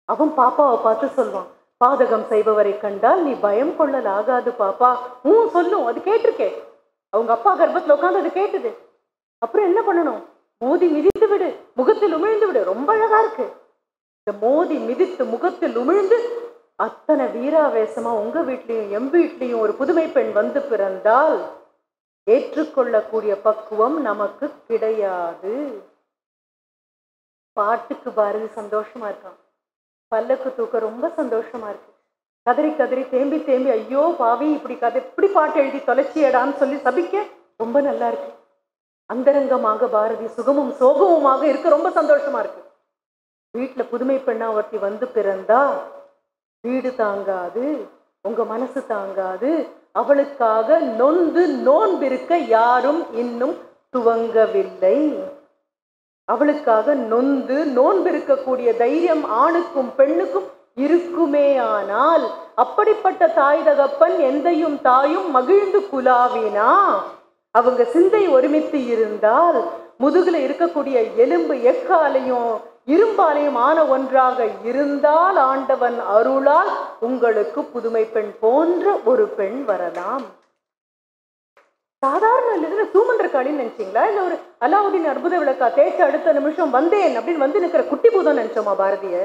அவன் பாப்பாவை பார்த்து சொல்வான் பாதகம் செய்பவரை கண்டால் நீ பயம் கொள்ளல் ஆகாது பாப்பா. ஊன் சொல்லும் அது கேட்டிருக்கேன் அவங்க அப்பா கர்ப்பத்தில் உட்காந்து அது கேட்டுது. அப்புறம் என்ன பண்ணணும்? மோதி மிதித்து விடு முகத்தில் உமிழ்ந்து விடு ரொம்ப அழகா இருக்கு. இந்த மோதி மிதித்து முகத்தில் உமிழ்ந்து அத்தனை வீராவேசமா உங்க வீட்லையும் எம் வீட்லையும் ஒரு புதுமை பெண் வந்து பிறந்தால் ஏற்றுக்கொள்ளக்கூடிய பக்குவம் நமக்கு கிடையாது. பாட்டுக்கு பாரதி சந்தோஷமா இருக்கான். பல்லக்கு தூக்க ரொம்ப சந்தோஷமா இருக்கு. கதறி கதறி தேம்பி தேம்பி ஐயோ பாவி இப்படி கதை இப்படி பாட்டு எழுதி தொலைச்சியடான்னு சொல்லி சபிக்க ரொம்ப நல்லா இருக்கு. அந்தரங்கமாக பாரதி சுகமும் சோகமுமாக இருக்க ரொம்ப சந்தோஷமா இருக்கு. வீட்டில் புதுமை பெண்ணா ஒருத்தி வந்து பிறந்தா வீடு தாங்காது உங்க மனசு தாங்காது அவளுக்காக நொந்து நோன்பிருக்க யாரும் இன்னும் துவங்கவில்லை. அவளுக்காக நொந்து நோன்பிருக்கக்கூடிய தைரியம் ஆணுக்கும் பெண்ணுக்கும் இருக்குமே ஆனால் அப்படிப்பட்ட தாய் தகப்பன் எந்தையும் தாயும் மகிழ்ந்து குலாவினா? அவங்க சிந்தை ஒருமித்து இருந்தால் முதுகுல இருக்கக்கூடிய எலும்பு எக்காலையும் இரும்பாலையும் ஆன ஒன்றாக இருந்தால் ஆண்டவன் அருளால் உங்களுக்கு புதுமை பெண் போன்ற ஒரு பெண் வரலாம். சாதாரண இல்லை சூமன்ற காளின்னு நினைச்சீங்களா? இல்லை ஒரு அலாவுதீன் அற்புத விளக்கா தேய்ச்ச அடுத்த நிமிஷம் வந்தேன் அப்படின்னு வந்து நிற்கிற குட்டி பூதம் நினைச்சோமா பாரதிய?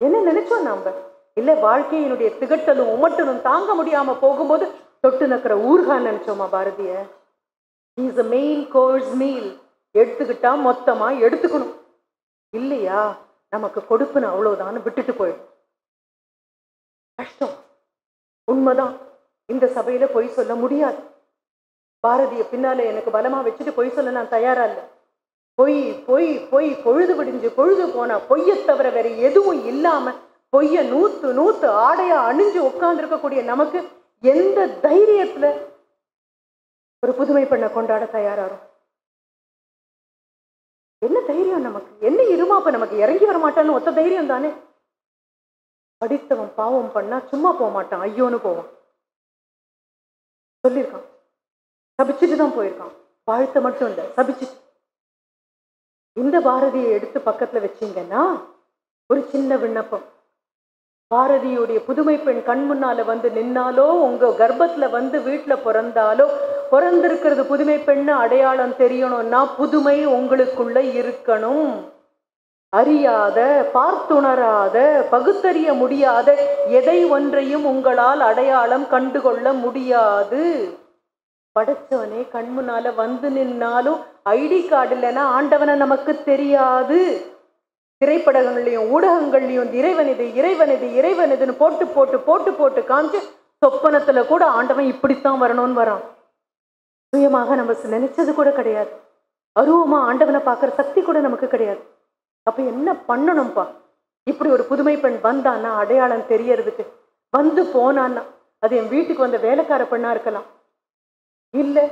என்ன நினைச்சோம் நாம? இல்லை வாழ்க்கையினுடைய திகட்டலும் உமட்டலும் தாங்க முடியாம போகும்போது தொட்டு நிற்கிற ஊர்கா நினைச்சோமா Bharatiya? Is a main course meal எடுத்துக்கிட்டா மொத்தமா எடுத்துக்கணும். இல்லையா? நமக்கு கொடுப்புன்னு அவ்வளோதான்னு விட்டுட்டு போயிடும். கஷ்டம். உண்மைதான். இந்த சபையில பொய் சொல்ல முடியாது. பாரதிய பின்னால எனக்கு பலமா வச்சுட்டு பொய் சொல்ல நான் தயாரா இல்லை. பொய் பொய் பொய் பொழுது விடிஞ்சு பொழுது போனா பொய்யை தவிர வேற எதுவும் இல்லாம பொய்ய நூத்து நூத்து ஆடையா அணிஞ்சு உட்காந்துருக்கக்கூடிய நமக்கு எந்த தைரியத்துல ஒரு புதுமை பெண்ணை கொண்டாட தயாராகும் என்ன தைரியம் நமக்கு? என்ன இருமாப்ப நமக்கு? இறங்கி வர மாட்டான்னு ஒத்த தைரியம் தானே? படித்தவன் பாவம் பண்ணா சும்மா போக மாட்டான். ஐயோன்னு போவான். சொல்லியிருக்கான். சபிச்சுட்டு தான் போயிருக்கான். வாழ்த்த மட்டும் இல்லை சபிச்சுட்டு. இந்த பாரதியை எடுத்து பக்கத்தில் வச்சீங்கன்னா ஒரு சின்ன விண்ணப்பம். பாரதியுடைய புதுமை பெண் கண் முன்னால வந்து நின்னாலோ உங்கள் கர்ப்பத்தில் வந்து வீட்டில் பிறந்தாலோ பிறந்திருக்கிறது புதுமை பெண்ணு அடையாளம் தெரியணும்னா புதுமை உங்களுக்குள்ள இருக்கணும். அறியாத பார்த்துணராத பகுத்தறிய முடியாத எதை ஒன்றையும் உங்களால் அடையாளம் கண்டுகொள்ள முடியாது. படைச்சவனே கண் முன்னால வந்து நின்னாலும் ஐடி கார்டு இல்லைன்னா ஆண்டவனை நமக்கு தெரியாது. திரைப்படங்கள்லையும் ஊடகங்கள்லையும் இறைவன் இது இறைவன் இது இறைவன் இதுன்னு போட்டு போட்டு போட்டு போட்டு காமிச்சு சொப்பனத்துல கூட ஆண்டவன் இப்படித்தான் வரணும்னு வரான். சுயமாக நம்ம நினைச்சது கூட கிடையாது. அருவமா ஆண்டவனை பார்க்குற சக்தி கூட நமக்கு கிடையாது. அப்ப என்ன பண்ணணும்ப்பா? இப்படி ஒரு புதுமை பெண் வந்தான்னா அடையாளம் தெரியறதுக்கு. வந்து போனான்னா அது என் வீட்டுக்கு வந்த வேலைக்கார பெண்ணா இருக்கலாம். இல்லை.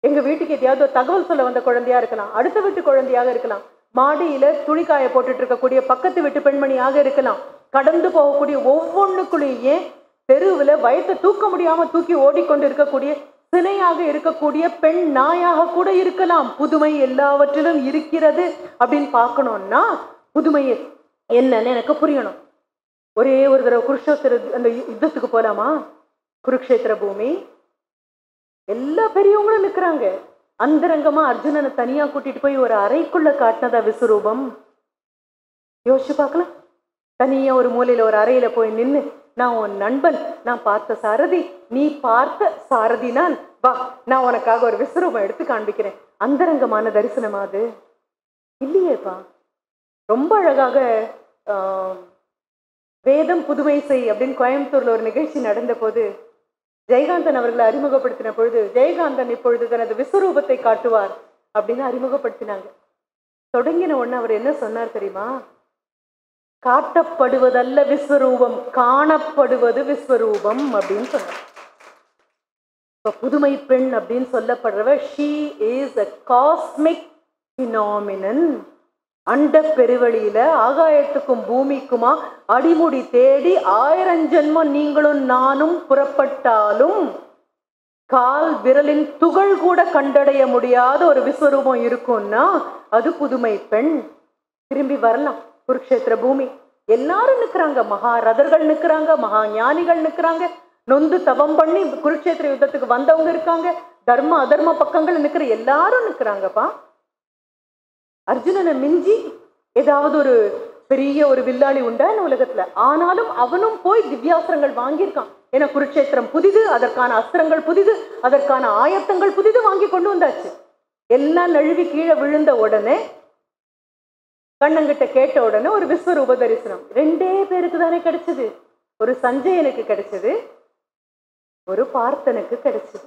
எங்க வீட்டுக்கு எதையாவது தகவல் சொல்ல வந்த குழந்தையா இருக்கலாம். அடுத்த வீட்டு குழந்தையாக இருக்கலாம். மாடியில துணிக்காய போட்டுட்டு இருக்கக்கூடிய பக்கத்து வீட்டு பெண்மணியாக இருக்கலாம். கடந்து போகக்கூடிய ஒவ்வொன்றுக்குள்ளேயே தெருவில் வயத்தை தூக்க முடியாம தூக்கி ஓடிக்கொண்டு இருக்கக்கூடிய சிலையாக இருக்கக்கூடிய பெண் நாயாக கூட இருக்கலாம். புதுமை எல்லாவற்றிலும் இருக்கிறது அப்படின்னு பார்க்கணும்னா புதுமை என்னன்னு எனக்கு புரியணும். ஒரே ஒரு தடவை குருஷேத்திர அந்த யுத்தத்துக்கு போகலாமா குருக்ஷேத்திர பூமி. எல்லா பெரியவங்களும் நிற்கிறாங்க அந்தரங்கமா அர்ஜுனனை தனியா கூட்டிட்டு போய் ஒரு அறைக்குள்ள காட்டினதா விஸ்வரூபம்? யோசிச்சு பார்க்கலாம். தனியா ஒரு மூலையில ஒரு அறையில போய் நின்று நான் உன் நண்பன். நான் பார்த்த சாரதி. நீ பார்த்த சாரதி நான் வா. நான் உனக்காக ஒரு விஸ்வரூபம் எடுத்து காண்பிக்கிறேன். அந்தரங்கமான தரிசனமா அது? இல்லையேப்பா. ரொம்ப அழகாக வேதம் புதுமை செய் அப்படின்னு கோயம்புத்தூர்ல ஒரு நிகழ்ச்சி நடந்த போது ஜெயகாந்தன் அவர்களை அறிமுகப்படுத்தின பொழுது ஜெயகாந்தன் இப்பொழுது தனது விஸ்வரூபத்தை காட்டுவார் அப்படின்னு அறிமுகப்படுத்தினாங்க. தொடங்கின உடனே அவர் என்ன சொன்னார் தெரியுமா? காட்டப்படுவதல்ல விஸ்வரூபம் காணப்படுவது விஸ்வரூபம் அப்படின்னு சொன்னார். இப்ப புதுமை பெண் அப்படின்னு சொல்லப்படுறவ she is a cosmic phenomenon அண்ட பெருவெளியில ஆகாயத்துக்கும் பூமிக்குமா அடிமுடி தேடி ஆயிரம் ஜென்மம் நீங்களும் நானும் புறப்பட்டாலும் கால் விரலின் துகள் கூட கண்டடைய முடியாத ஒரு விஸ்வரூபம் இருக்கும்னா அது புதுமை பெண். திரும்பி வரலாம். குருக்ஷேத்திர பூமி. எல்லாரும் நிக்கிறாங்க. மகாரதர்கள் நிக்கிறாங்க. மகா ஞானிகள் நிக்கிறாங்க. நொந்து தவம் பண்ணி குருக்ஷேத்திர யுத்தத்துக்கு வந்தவங்க இருக்காங்க. தர்ம அதர்ம பக்கங்கள் நிக்கிற எல்லாரும் நிக்கிறாங்கப்பா. அர்ஜுனனை மிஞ்சி ஏதாவது ஒரு பெரிய ஒரு வில்லாளி உண்டா இந்த உலகத்துல? ஆனாலும் அவனும் போய் திவ்யாஸ்திரங்கள் வாங்கியிருக்கான். ஏன்னா குருட்சேத்திரம் புதிது அதற்கான அஸ்திரங்கள் புதிது அதற்கான ஆயத்தங்கள் புதிது வாங்கி கொண்டு வந்தாச்சு. எல்லாம் நழுவி கீழே விழுந்த உடனே கண்ணங்கிட்ட கேட்ட உடனே ஒரு விஸ்வரூப தரிசனம் ரெண்டே பேருக்கு தானே கிடைச்சது. ஒரு சஞ்சயனுக்கு கிடைச்சது ஒரு பார்த்தனுக்கு கிடைச்சது.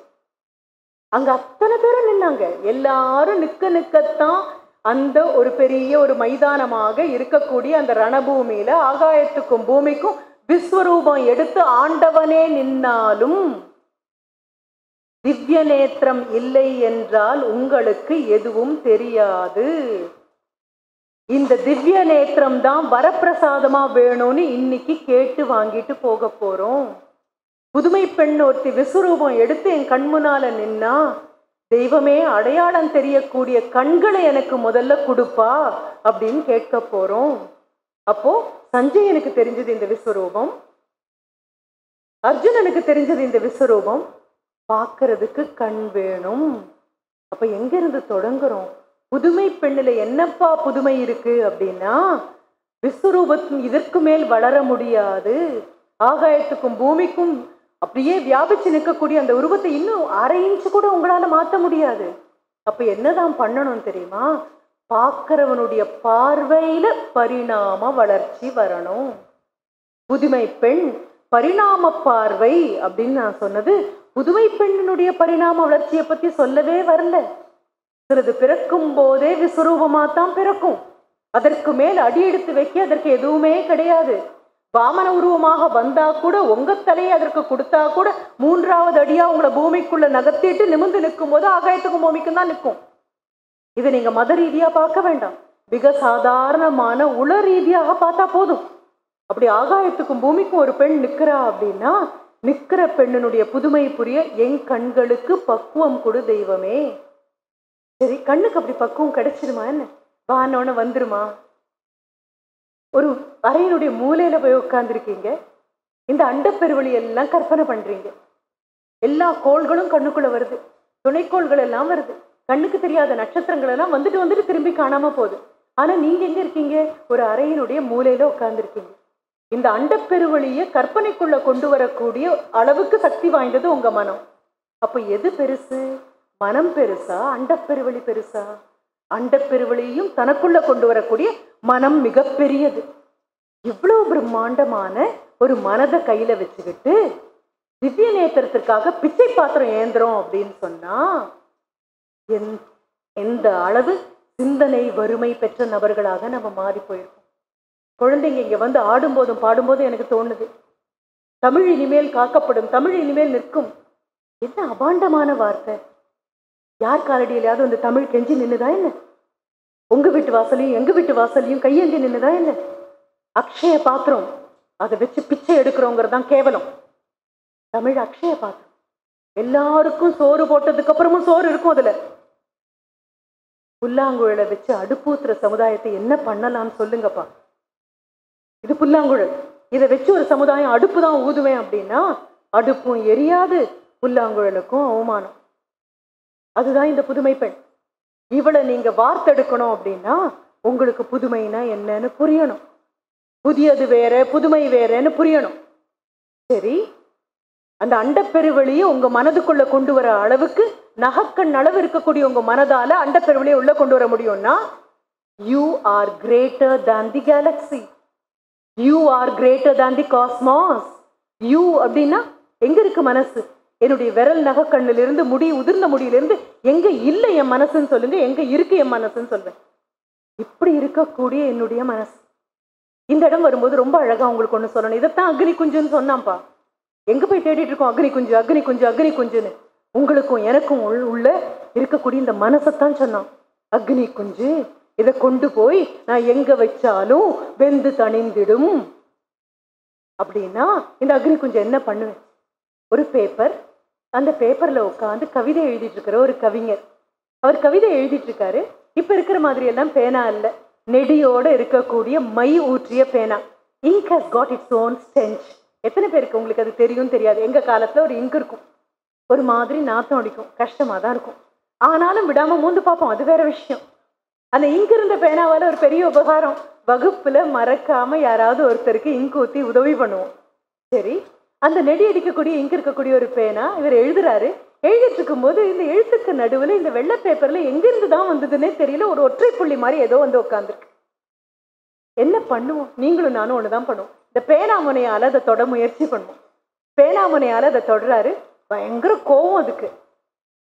அங்க அத்தனை பேரும் நின்னாங்க. எல்லாரும் நிக்க நிக்கத்தான் அந்த ஒரு பெரிய ஒரு மைதானமாக இருக்கக்கூடிய அந்த ரணபூமியில ஆகாயத்துக்கும் பூமிக்கும் விஸ்வரூபம் எடுத்து ஆண்டவனே நின்னாலும் திவ்ய நேத்திரம் இல்லை என்றால் உங்களுக்கு எதுவும் தெரியாது. இந்த திவ்ய நேத்திரம் தான் வரப்பிரசாதமா வேணும்னு இன்னைக்கு கேட்டு வாங்கிட்டு போக போறோம். புதுமை பெண் ஒருத்தி விஸ்வரூபம் எடுத்து என் கண் முன்னால நின்னா தெய்வமே அடையாளம் தெரியக்கூடிய கண்களை எனக்கு முதல்ல கொடுப்பா அப்படின்னு கேட்க போறோம். அப்போ சஞ்சயனுக்கு தெரிஞ்சது இந்த விஸ்வரூபம். அர்ஜுனனுக்கு தெரிஞ்சது இந்த விஸ்வரூபம். பார்க்கறதுக்கு கண் வேணும். அப்ப எங்க இருந்து தொடங்குறோம்? புதுமை பெண்ணில் என்னப்பா புதுமை இருக்கு அப்படின்னா விஸ்வரூபத்தும் இதற்கு மேல் வளர முடியாது. ஆகாயத்துக்கும் பூமிக்கும் அப்படியே வியாபிச்சு நிற்கக்கூடிய அந்த உருவத்தை இன்னும் அரை இன்ச்சு கூட உங்களால் மாற்ற முடியாது. அப்போ என்னதான் பண்ணணும் தெரியுமா? பார்க்கிறவனுடைய பார்வையில பரிணாம வளர்ச்சி வரணும். புதுமை பெண் பரிணாம பார்வை அப்படின்னு நான் சொன்னது புதுமை பெண்ணினுடைய பரிணாம வளர்ச்சியை பத்தி சொல்லவே வரல. சிலது பிறக்கும் போதே விஸ்வரூபமாக தான் பிறக்கும். அதற்கு மேல் அடி எடுத்து வைக்க அதற்கு எதுவுமே கிடையாது. வாமன உருவமாக வந்தா கூட உங்க தலையை அதற்கு கொடுத்தா கூட மூன்றாவது அடியா உங்களை பூமிக்குள்ள நகர்த்திட்டு நிமிந்து நிற்கும் போது ஆகாயத்துக்கும் பூமிக்கும் தான் நிற்கும். இதை நீங்க மத ரீதியா பார்க்க வேண்டாம். மிக சாதாரணமான உள ரீதியாக பார்த்தா போதும். அப்படி ஆகாயத்துக்கும் பூமிக்கும் ஒரு பெண் நிற்கிறா அப்படின்னா நிற்கிற பெண்ணினுடைய புதுமை புரிய என் கண்களுக்கு பக்குவம் கொடு தெய்வமே. சரி கண்ணுக்கு அப்படி பக்குவம் கிடைச்சிருமா என்ன? வானோன்னு வந்துருமா? ஒரு அறையினுடைய மூலையில போய் உட்கார்ந்துருக்கீங்க இந்த அண்டப்பெருவழி எல்லாம் கற்பனை பண்றீங்க. எல்லா கோள்களும் கண்ணுக்குள்ள வருது. துணைக்கோள்கள் எல்லாம் வருது. கண்ணுக்கு தெரியாத நட்சத்திரங்கள் எல்லாம் வந்துட்டு வந்துட்டு திரும்பி காணாம போகுது. ஆனா நீங்க எங்க இருக்கீங்க? ஒரு அறையினுடைய மூலையில உட்கார்ந்துருக்கீங்க இந்த அண்டப்பெருவழியை கற்பனைக்குள்ள கொண்டு வரக்கூடிய அளவுக்கு சக்தி வாய்ந்தது உங்க மனம். அப்ப எது பெருசு? மனம் பெருசா? அண்டப்பெருவழி பெருசா? அண்டப்பெருவழியையும் தனக்குள்ள கொண்டு வரக்கூடிய மனம் மிகப்பெரியது. இவ்வளவு பிரம்மாண்டமான ஒரு மனதை கையில வச்சுக்கிட்டு திவ்ய நேத்திரத்திற்காக பிச்சை பாத்திரம் ஏந்திரம் அப்படின்னு சொன்னா எந்- எந்த அளவு சிந்தனை வறுமை பெற்ற நபர்களாக நம்ம மாறி போயிருக்கோம். குழந்தைங்க இங்க வந்து ஆடும்போதும் பாடும்போதும் எனக்கு தோணுது. தமிழ் இனிமேல் காக்கப்படும் தமிழ் இனிமேல் நிற்கும். என்ன அபாண்டமான வார்த்தை. யார் காலடியிலையாவது அந்த தமிழ் கெஞ்சி நின்றுதா என்ன? உங்க வீட்டு வாசலையும் எங்க வீட்டு வாசலையும் கையேந்தி நின்றுதா என்ன? அக்ஷய பாத்திரம். அதை வச்சு பிச்சை எடுக்கிறோங்கிறது தான் கேவலம். தமிழ் அக்ஷய பாத்திரம். எல்லாருக்கும் சோறு போட்டதுக்கு அப்புறமும் சோறு இருக்கும் அதுல. புல்லாங்குழலை வச்சு அடுப்பூத்துற சமுதாயத்தை என்ன பண்ணலாம்னு சொல்லுங்கப்பா. இது புல்லாங்குழல். இதை வச்சு ஒரு சமுதாயம் அடுப்பு தான் ஊதுவேன் அப்படின்னா அடுப்பும் எரியாது புல்லாங்குழலுக்கும் அவமானம். அதுதான் இந்த புதுமை பெண் இவளை நீங்க வார்த்தெடுக்கணும் அப்படின்னா உங்களுக்கு புதுமைனா என்னன்னு புரியணும். புதியது வேற புதுமை வேறன்னு புரியணும். சரி அந்த அண்டப்பெருவெளியை உங்க மனதுக்குள்ள கொண்டு வர அளவுக்கு நகக்கண் அளவு இருக்கக்கூடிய உங்க மனதால அண்டப்பெருவெளியை உள்ள கொண்டு வர முடியும்னா you are greater than the galaxy you are greater than the cosmos you அப்படின்னா எங்க இருக்கு மனசு? என்னுடைய விரல் நகக்கண்ணிலிருந்து முடி உதிர்ந்த முடியிலிருந்து எங்க இல்லை என் மனசுன்னு சொல்லுங்க எங்க இருக்கு என் மனசுன்னு சொல்லுவேன் இப்படி இருக்கக்கூடிய என்னுடைய மனசு. இந்த இடம் வரும்போது ரொம்ப அழகா உங்களுக்கு ஒண்ணு சொல்லணும். இதைத்தான் அக்னி குஞ்சுன்னு சொன்னான்ப்பா. எங்க போய் தேடிட்டு இருக்கோம்? அக்னி குஞ்சு அக்னி குஞ்சு அக்னி குஞ்சுன்னு. உங்களுக்கும் எனக்கும் உள்- உள்ள இருக்கக்கூடிய இந்த மனசைத்தான் சொன்னான். அக்னி குஞ்சு இதை கொண்டு போய் நான் எங்க வச்சாலும் வெந்து தணிந்திடும். அப்படின்னா இந்த அக்னி குஞ்சு என்ன பண்ணுவேன்? ஒரு பேப்பர் அந்த பேப்பர்ல உட்காந்து கவிதை எழுதிட்டு இருக்கிற ஒரு கவிஞர். அவர் கவிதை எழுதிட்டு இருக்காரு இப்ப இருக்கிற மாதிரி எல்லாம் பேனா இல்ல. நெடியோட இருக்கக்கூடிய மை ஊற்றிய பேனா. Ink has got its own stench எத்தனை பேருக்கு உங்களுக்கு அது தெரியும் தெரியாது. எங்க காலத்துல ஒரு இங்க் இருக்கும். ஒரு மாதிரி நாத்தம் அடிக்கும். கஷ்டமா தான் இருக்கும். ஆனாலும் விடாம மூந்து பார்ப்போம். அது வேற விஷயம். அந்த இங்க் இருந்த பேனாவால ஒரு பெரிய உபகாரம். வகுப்புல மறக்காம யாராவது ஒருத்தருக்கு இங்க் ஊத்தி உதவி பண்ணுவோம். சரி. அந்த நெடி அடிக்கக்கூடிய இங்க இருக்கக்கூடிய ஒரு பேனா இவர் எழுதுறாரு. எழுதிட்டு இருக்கும்போது இந்த எழுத்துக்கு நடுவில் இந்த வெள்ளை பேப்பர்ல எங்கிருந்து தான் வந்ததுன்னே தெரியல. ஒரு ஒற்றை புள்ளி மாதிரி ஏதோ வந்து உட்காந்துருக்கு என்ன பண்ணுவோம்? நீங்களும் நானும் ஒண்ணுதான் பண்ணுவோம். இந்த பேனாமுனையால அதை தொட முயற்சி பண்ணுவோம். பேனாமுனையால அதை தொடுறாரு. பயங்கர கோவம் அதுக்கு.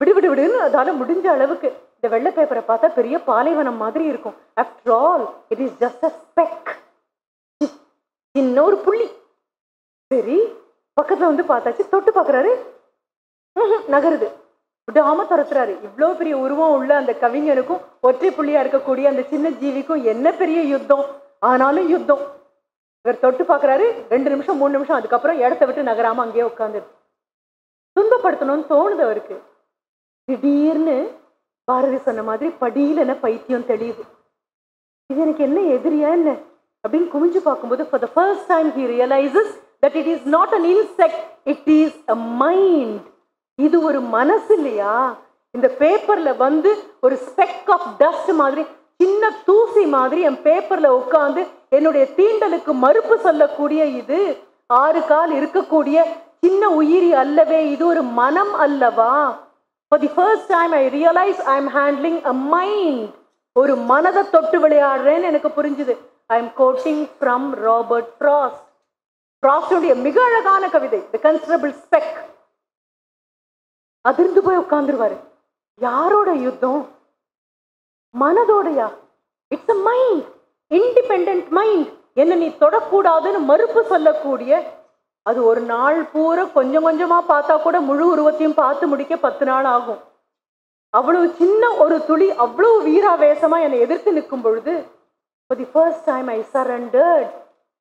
விடு விடு விடுன்னு அதால முடிஞ்ச அளவுக்கு. இந்த வெள்ளை பேப்பரை பார்த்தா பெரிய பாலைவனம் மாதிரி இருக்கும். After all it is just a speck இன்னொரு புள்ளி. சரி பக்கத்துல வந்து பார்த்தாச்சு தொட்டு பார்க்கறாரு. நகருது. விடாம துரத்துறாரு. இவ்வளோ பெரிய உருவம் உள்ள அந்த கவிஞனுக்கும் ஒற்றை புள்ளியா இருக்கக்கூடிய அந்த சின்ன ஜீவிக்கும் என்ன பெரிய யுத்தம்? ஆனாலும் யுத்தம். இவர் தொட்டு பார்க்குறாரு. ரெண்டு நிமிஷம் மூணு நிமிஷம் அதுக்கப்புறம் இடத்த விட்டு நகராம அங்கேயே உட்காந்து துன்பப்படுத்தணும்னு தோணுது அவருக்கு. திடீர்னு பாரதி சொன்ன மாதிரி படியிலன பைத்தியம் தெளியுது. இது எனக்கு என்ன எதிரியா என்ன? அப்படின்னு குமிஞ்சு பார்க்கும்போது for the first time he realises that it is not an insect it is a mind இது ஒரு மனசு இல்லையா? இந்த பேப்பர்ல வந்து ஒரு ஸ்பெக் ஆஃப் டஸ்ட் மாதிரி சின்ன தூசி மாதிரி என் பேப்பர்ல உட்காந்து என்னுடைய தீண்டலுக்கு மறுப்பு சொல்லக்கூடிய இது ஆறு கால் இருக்கக்கூடிய சின்ன உயிரி அல்லவே இது ஒரு மனம் அல்லவா? For the first time I realise I am handling a mind ஒரு மனதை தொட்டு விளையாடுறேன்னு எனக்கு புரிஞ்சுது. I am quoting from Robert Frost ஃப்ராஸ்டுடைய மிக அழகான கவிதை தி கன்சிடரபிள் ஸ்பெக் அதிர்ந்து போய் உட்காந்துருவாரு யாரோட யுத்தம்? மனதோடையா? It's a mind independent mind என்ன நீ தொடக்கூடாதுன்னு மறுப்பு சொல்லக்கூடிய அது ஒரு நாள் பூரா கொஞ்சம் கொஞ்சமா பார்த்தா கூட முழு உருவத்தையும் பார்த்து முடிக்க பத்து நாள் ஆகும். அவ்வளவு சின்ன ஒரு துளி அவ்வளவு வீராவேசமா என்னை எதிர்த்து நிற்கும் பொழுது for the time I surrendered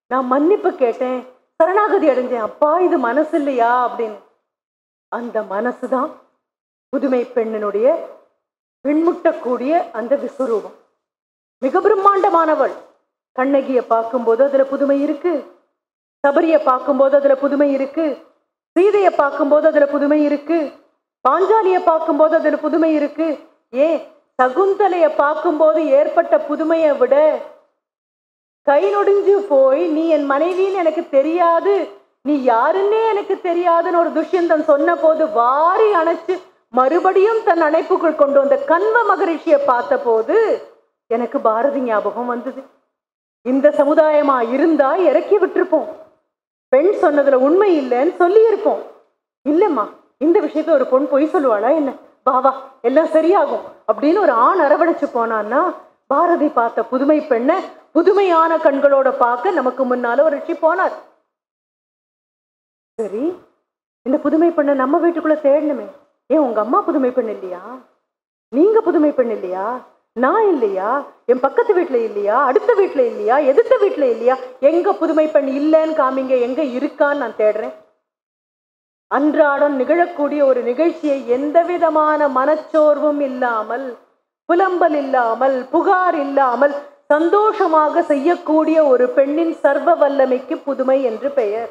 நான் மன்னிப்பு கேட்டேன். சரணாகதி அடைஞ்சேன். அப்பா இது மனசு இல்லையா அப்படின்னு. அந்த மனசு தான் புதுமை பெண்ணினுடைய பின்முட்டக்கூடிய அந்த விஸ்வரூபம். மிக பிரம்மாண்டமானவள். கண்ணகியை பார்க்கும்போது அதில் புதுமை இருக்கு. சபரியை பார்க்கும்போது அதில் புதுமை இருக்கு. சீதையை பார்க்கும்போது அதில் புதுமை இருக்கு. பாஞ்சாலியை பார்க்கும்போது அதில் புதுமை இருக்கு. ஏன்? சகுந்தலையை பார்க்கும்போது ஏற்பட்ட புதுமையை விட கை நொடிஞ்சு போய் நீ என் மனைவின்னு எனக்கு தெரியாது. நீ யாருன்னே எனக்கு தெரியாதுன்னு ஒரு துஷ்யந்தன் சொன்ன போது வாரி அணைச்சு மறுபடியும் தன் அணைப்புக்குள் கொண்டு வந்த கண்வ மகரிஷியை பார்த்த போது எனக்கு பாரதி ஞாபகம் வந்தது. இந்த சமுதாயமா இருந்தா இறக்கி விட்டுருப்போம். பெண் சொன்னதுல உண்மை இல்லைன்னு சொல்லி இருப்போம் இல்லம்மா இந்த விஷயத்த ஒரு பொண் பொய் சொல்லுவாளா என்ன? வா வா எல்லாம் சரியாகும். அப்படின்னு ஒரு ஆண் அரவணைச்சு போனான்னா பாரதி பார்த்த புதுமை பெண்ணை புதுமையான கண்களோட பார்க்க நமக்கு முன்னால ஒரு ரிஷி போனார். சரி இந்த புதுமை பெண்ணை நம்ம வீட்டுக்குள்ள தேடணுமே. ஏன் உங்க அம்மா புதுமை பெண் இல்லையா? நீங்க புதுமை பெண் இல்லையா? நான் இல்லையா? என் பக்கத்து வீட்டுல இல்லையா? அடுத்த வீட்டுல இல்லையா? எதிர்த்த வீட்டுல இல்லையா? எங்க புதுமை பெண் இல்லைன்னு காமிங்க எங்க இருக்கான்னு நான் தேடுறேன். அன்றாடம் நிகழக்கூடிய ஒரு நிகழ்ச்சியை எந்த விதமான மனச்சோர்வும் இல்லாமல் புலம்பல் இல்லாமல் புகார் இல்லாமல் சந்தோஷமாக செய்யக்கூடிய ஒரு பெண்ணின் சர்வ வல்லமைக்கு புதுமை என்று பெயர்.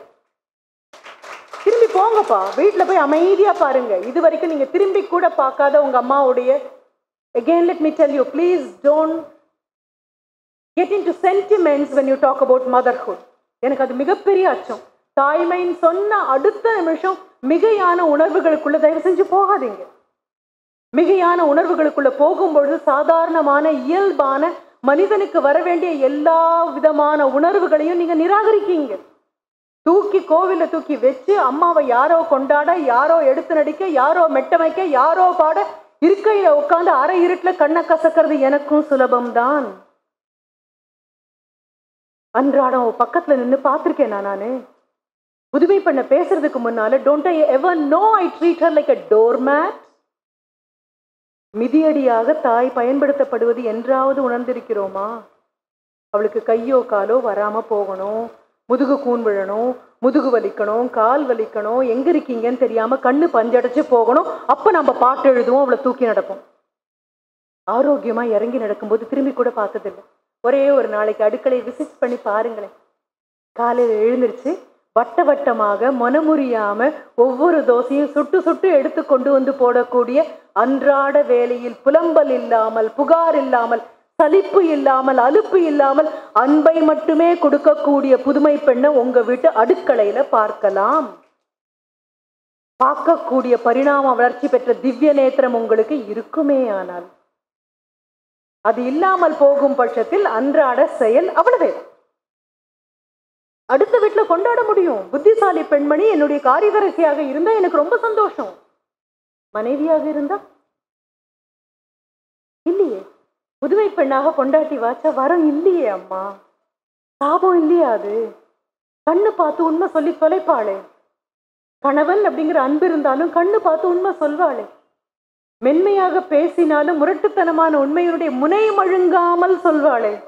திரும்பி போங்கப்பா. வீட்டில் போய் அமைதியா பாருங்க. இது வரைக்கும் நீங்க திரும்பி கூட பார்க்காத உங்க அம்மாவுடைய. Again let me tell you please don't get into sentiments when you talk about motherhood எனக்கு அது மிகப்பெரிய அச்சம். தாய்மைன்னு சொன்ன அடுத்த நிமிஷம் மிகையான உணர்வுகளுக்குள்ள தயவு செஞ்சு போகாதீங்க. மிகையான உணர்வுகளுக்குள்ள போகும்பொழுது சாதாரணமான இயல்பான மனிதனுக்கு வர வேண்டிய எல்லா விதமான உணர்வுகளையும் நீங்க நிராகரிக்கீங்க. தூக்கி கோவில தூக்கி வச்சு அம்மாவை யாரோ கொண்டாட யாரோ எடுத்து நடிக்க யாரோ மெட்ட வைக்க யாரோ பாட இருக்கையில உட்காந்து அரை இருட்டுல கண்ணை கசக்கிறது எனக்கும் சுலபம்தான். அன்றாடம் பக்கத்துல நின்று பார்த்துருக்கேன் நான் நானு. புதுமை பண்ண பேசுறதுக்கு முன்னால don't I ever know I treat her like a doormat மிதியடியாக தாய் பயன்படுத்தப்படுவது என்றாவது உணர்ந்திருக்கிறோமா? அவளுக்கு கையோ காலோ வராமல் போகணும் முதுகு கூன் விழணும் முதுகு வலிக்கணும் கால் வலிக்கணும் எங்கே இருக்கீங்கன்னு தெரியாமல் கண்ணு பஞ்சடைச்சு போகணும். அப்போ நம்ம பாட்டு எழுதுவோம் அவளை தூக்கி நடப்போம். ஆரோக்கியமாக இறங்கி நடக்கும்போது திரும்பி கூட பார்த்ததில்லை. ஒரே ஒரு நாளைக்கு அடுக்கலை விசிட் பண்ணி பாருங்களேன். காலையில் எழுந்திருச்சு வட்ட வட்டமாக மனமுறியாம ஒவ்வொரு தோசையும் சுட்டு சுட்டு எடுத்து கொண்டு வந்து போடக்கூடிய அன்றாட வேலையில் புலம்பல் இல்லாமல் புகார் இல்லாமல் சலிப்பு இல்லாமல் அலுப்பு இல்லாமல் அன்பை மட்டுமே கொடுக்கக்கூடிய புதுமை பெண்ணை உங்க வீட்டு அடுக்கலையில பார்க்கலாம். பார்க்கக்கூடிய பரிணாம வளர்ச்சி பெற்ற திவ்ய நேத்திரம் உங்களுக்கு இருக்குமே ஆனால். அது இல்லாமல் போகும் பட்சத்தில் அன்றாட செயல் அவ்வளவே. அடுத்த வீட்டில் கொண்டாட முடியும். புத்திசாலி பெண்மணி என்னுடைய காரியதரிசியாக இருந்தால் எனக்கு ரொம்ப சந்தோஷம். மனைவியாக இருந்தா? இல்லையே. புதுமை பெண்ணாக கொண்டாட்டி வாச்சா வரம் இல்லையே அம்மா. சாபம் இல்லையா அது. கண்ணு பார்த்து உண்மை சொல்லி தொலைப்பாளே. கணவன் அப்படிங்கிற அன்பு இருந்தாலும் கண்ணு பார்த்து உண்மை சொல்வாளே. மென்மையாக பேசினாலும் முரட்டுத்தனமான உண்மையினுடைய முனை மழுங்காமல் சொல்வாளே.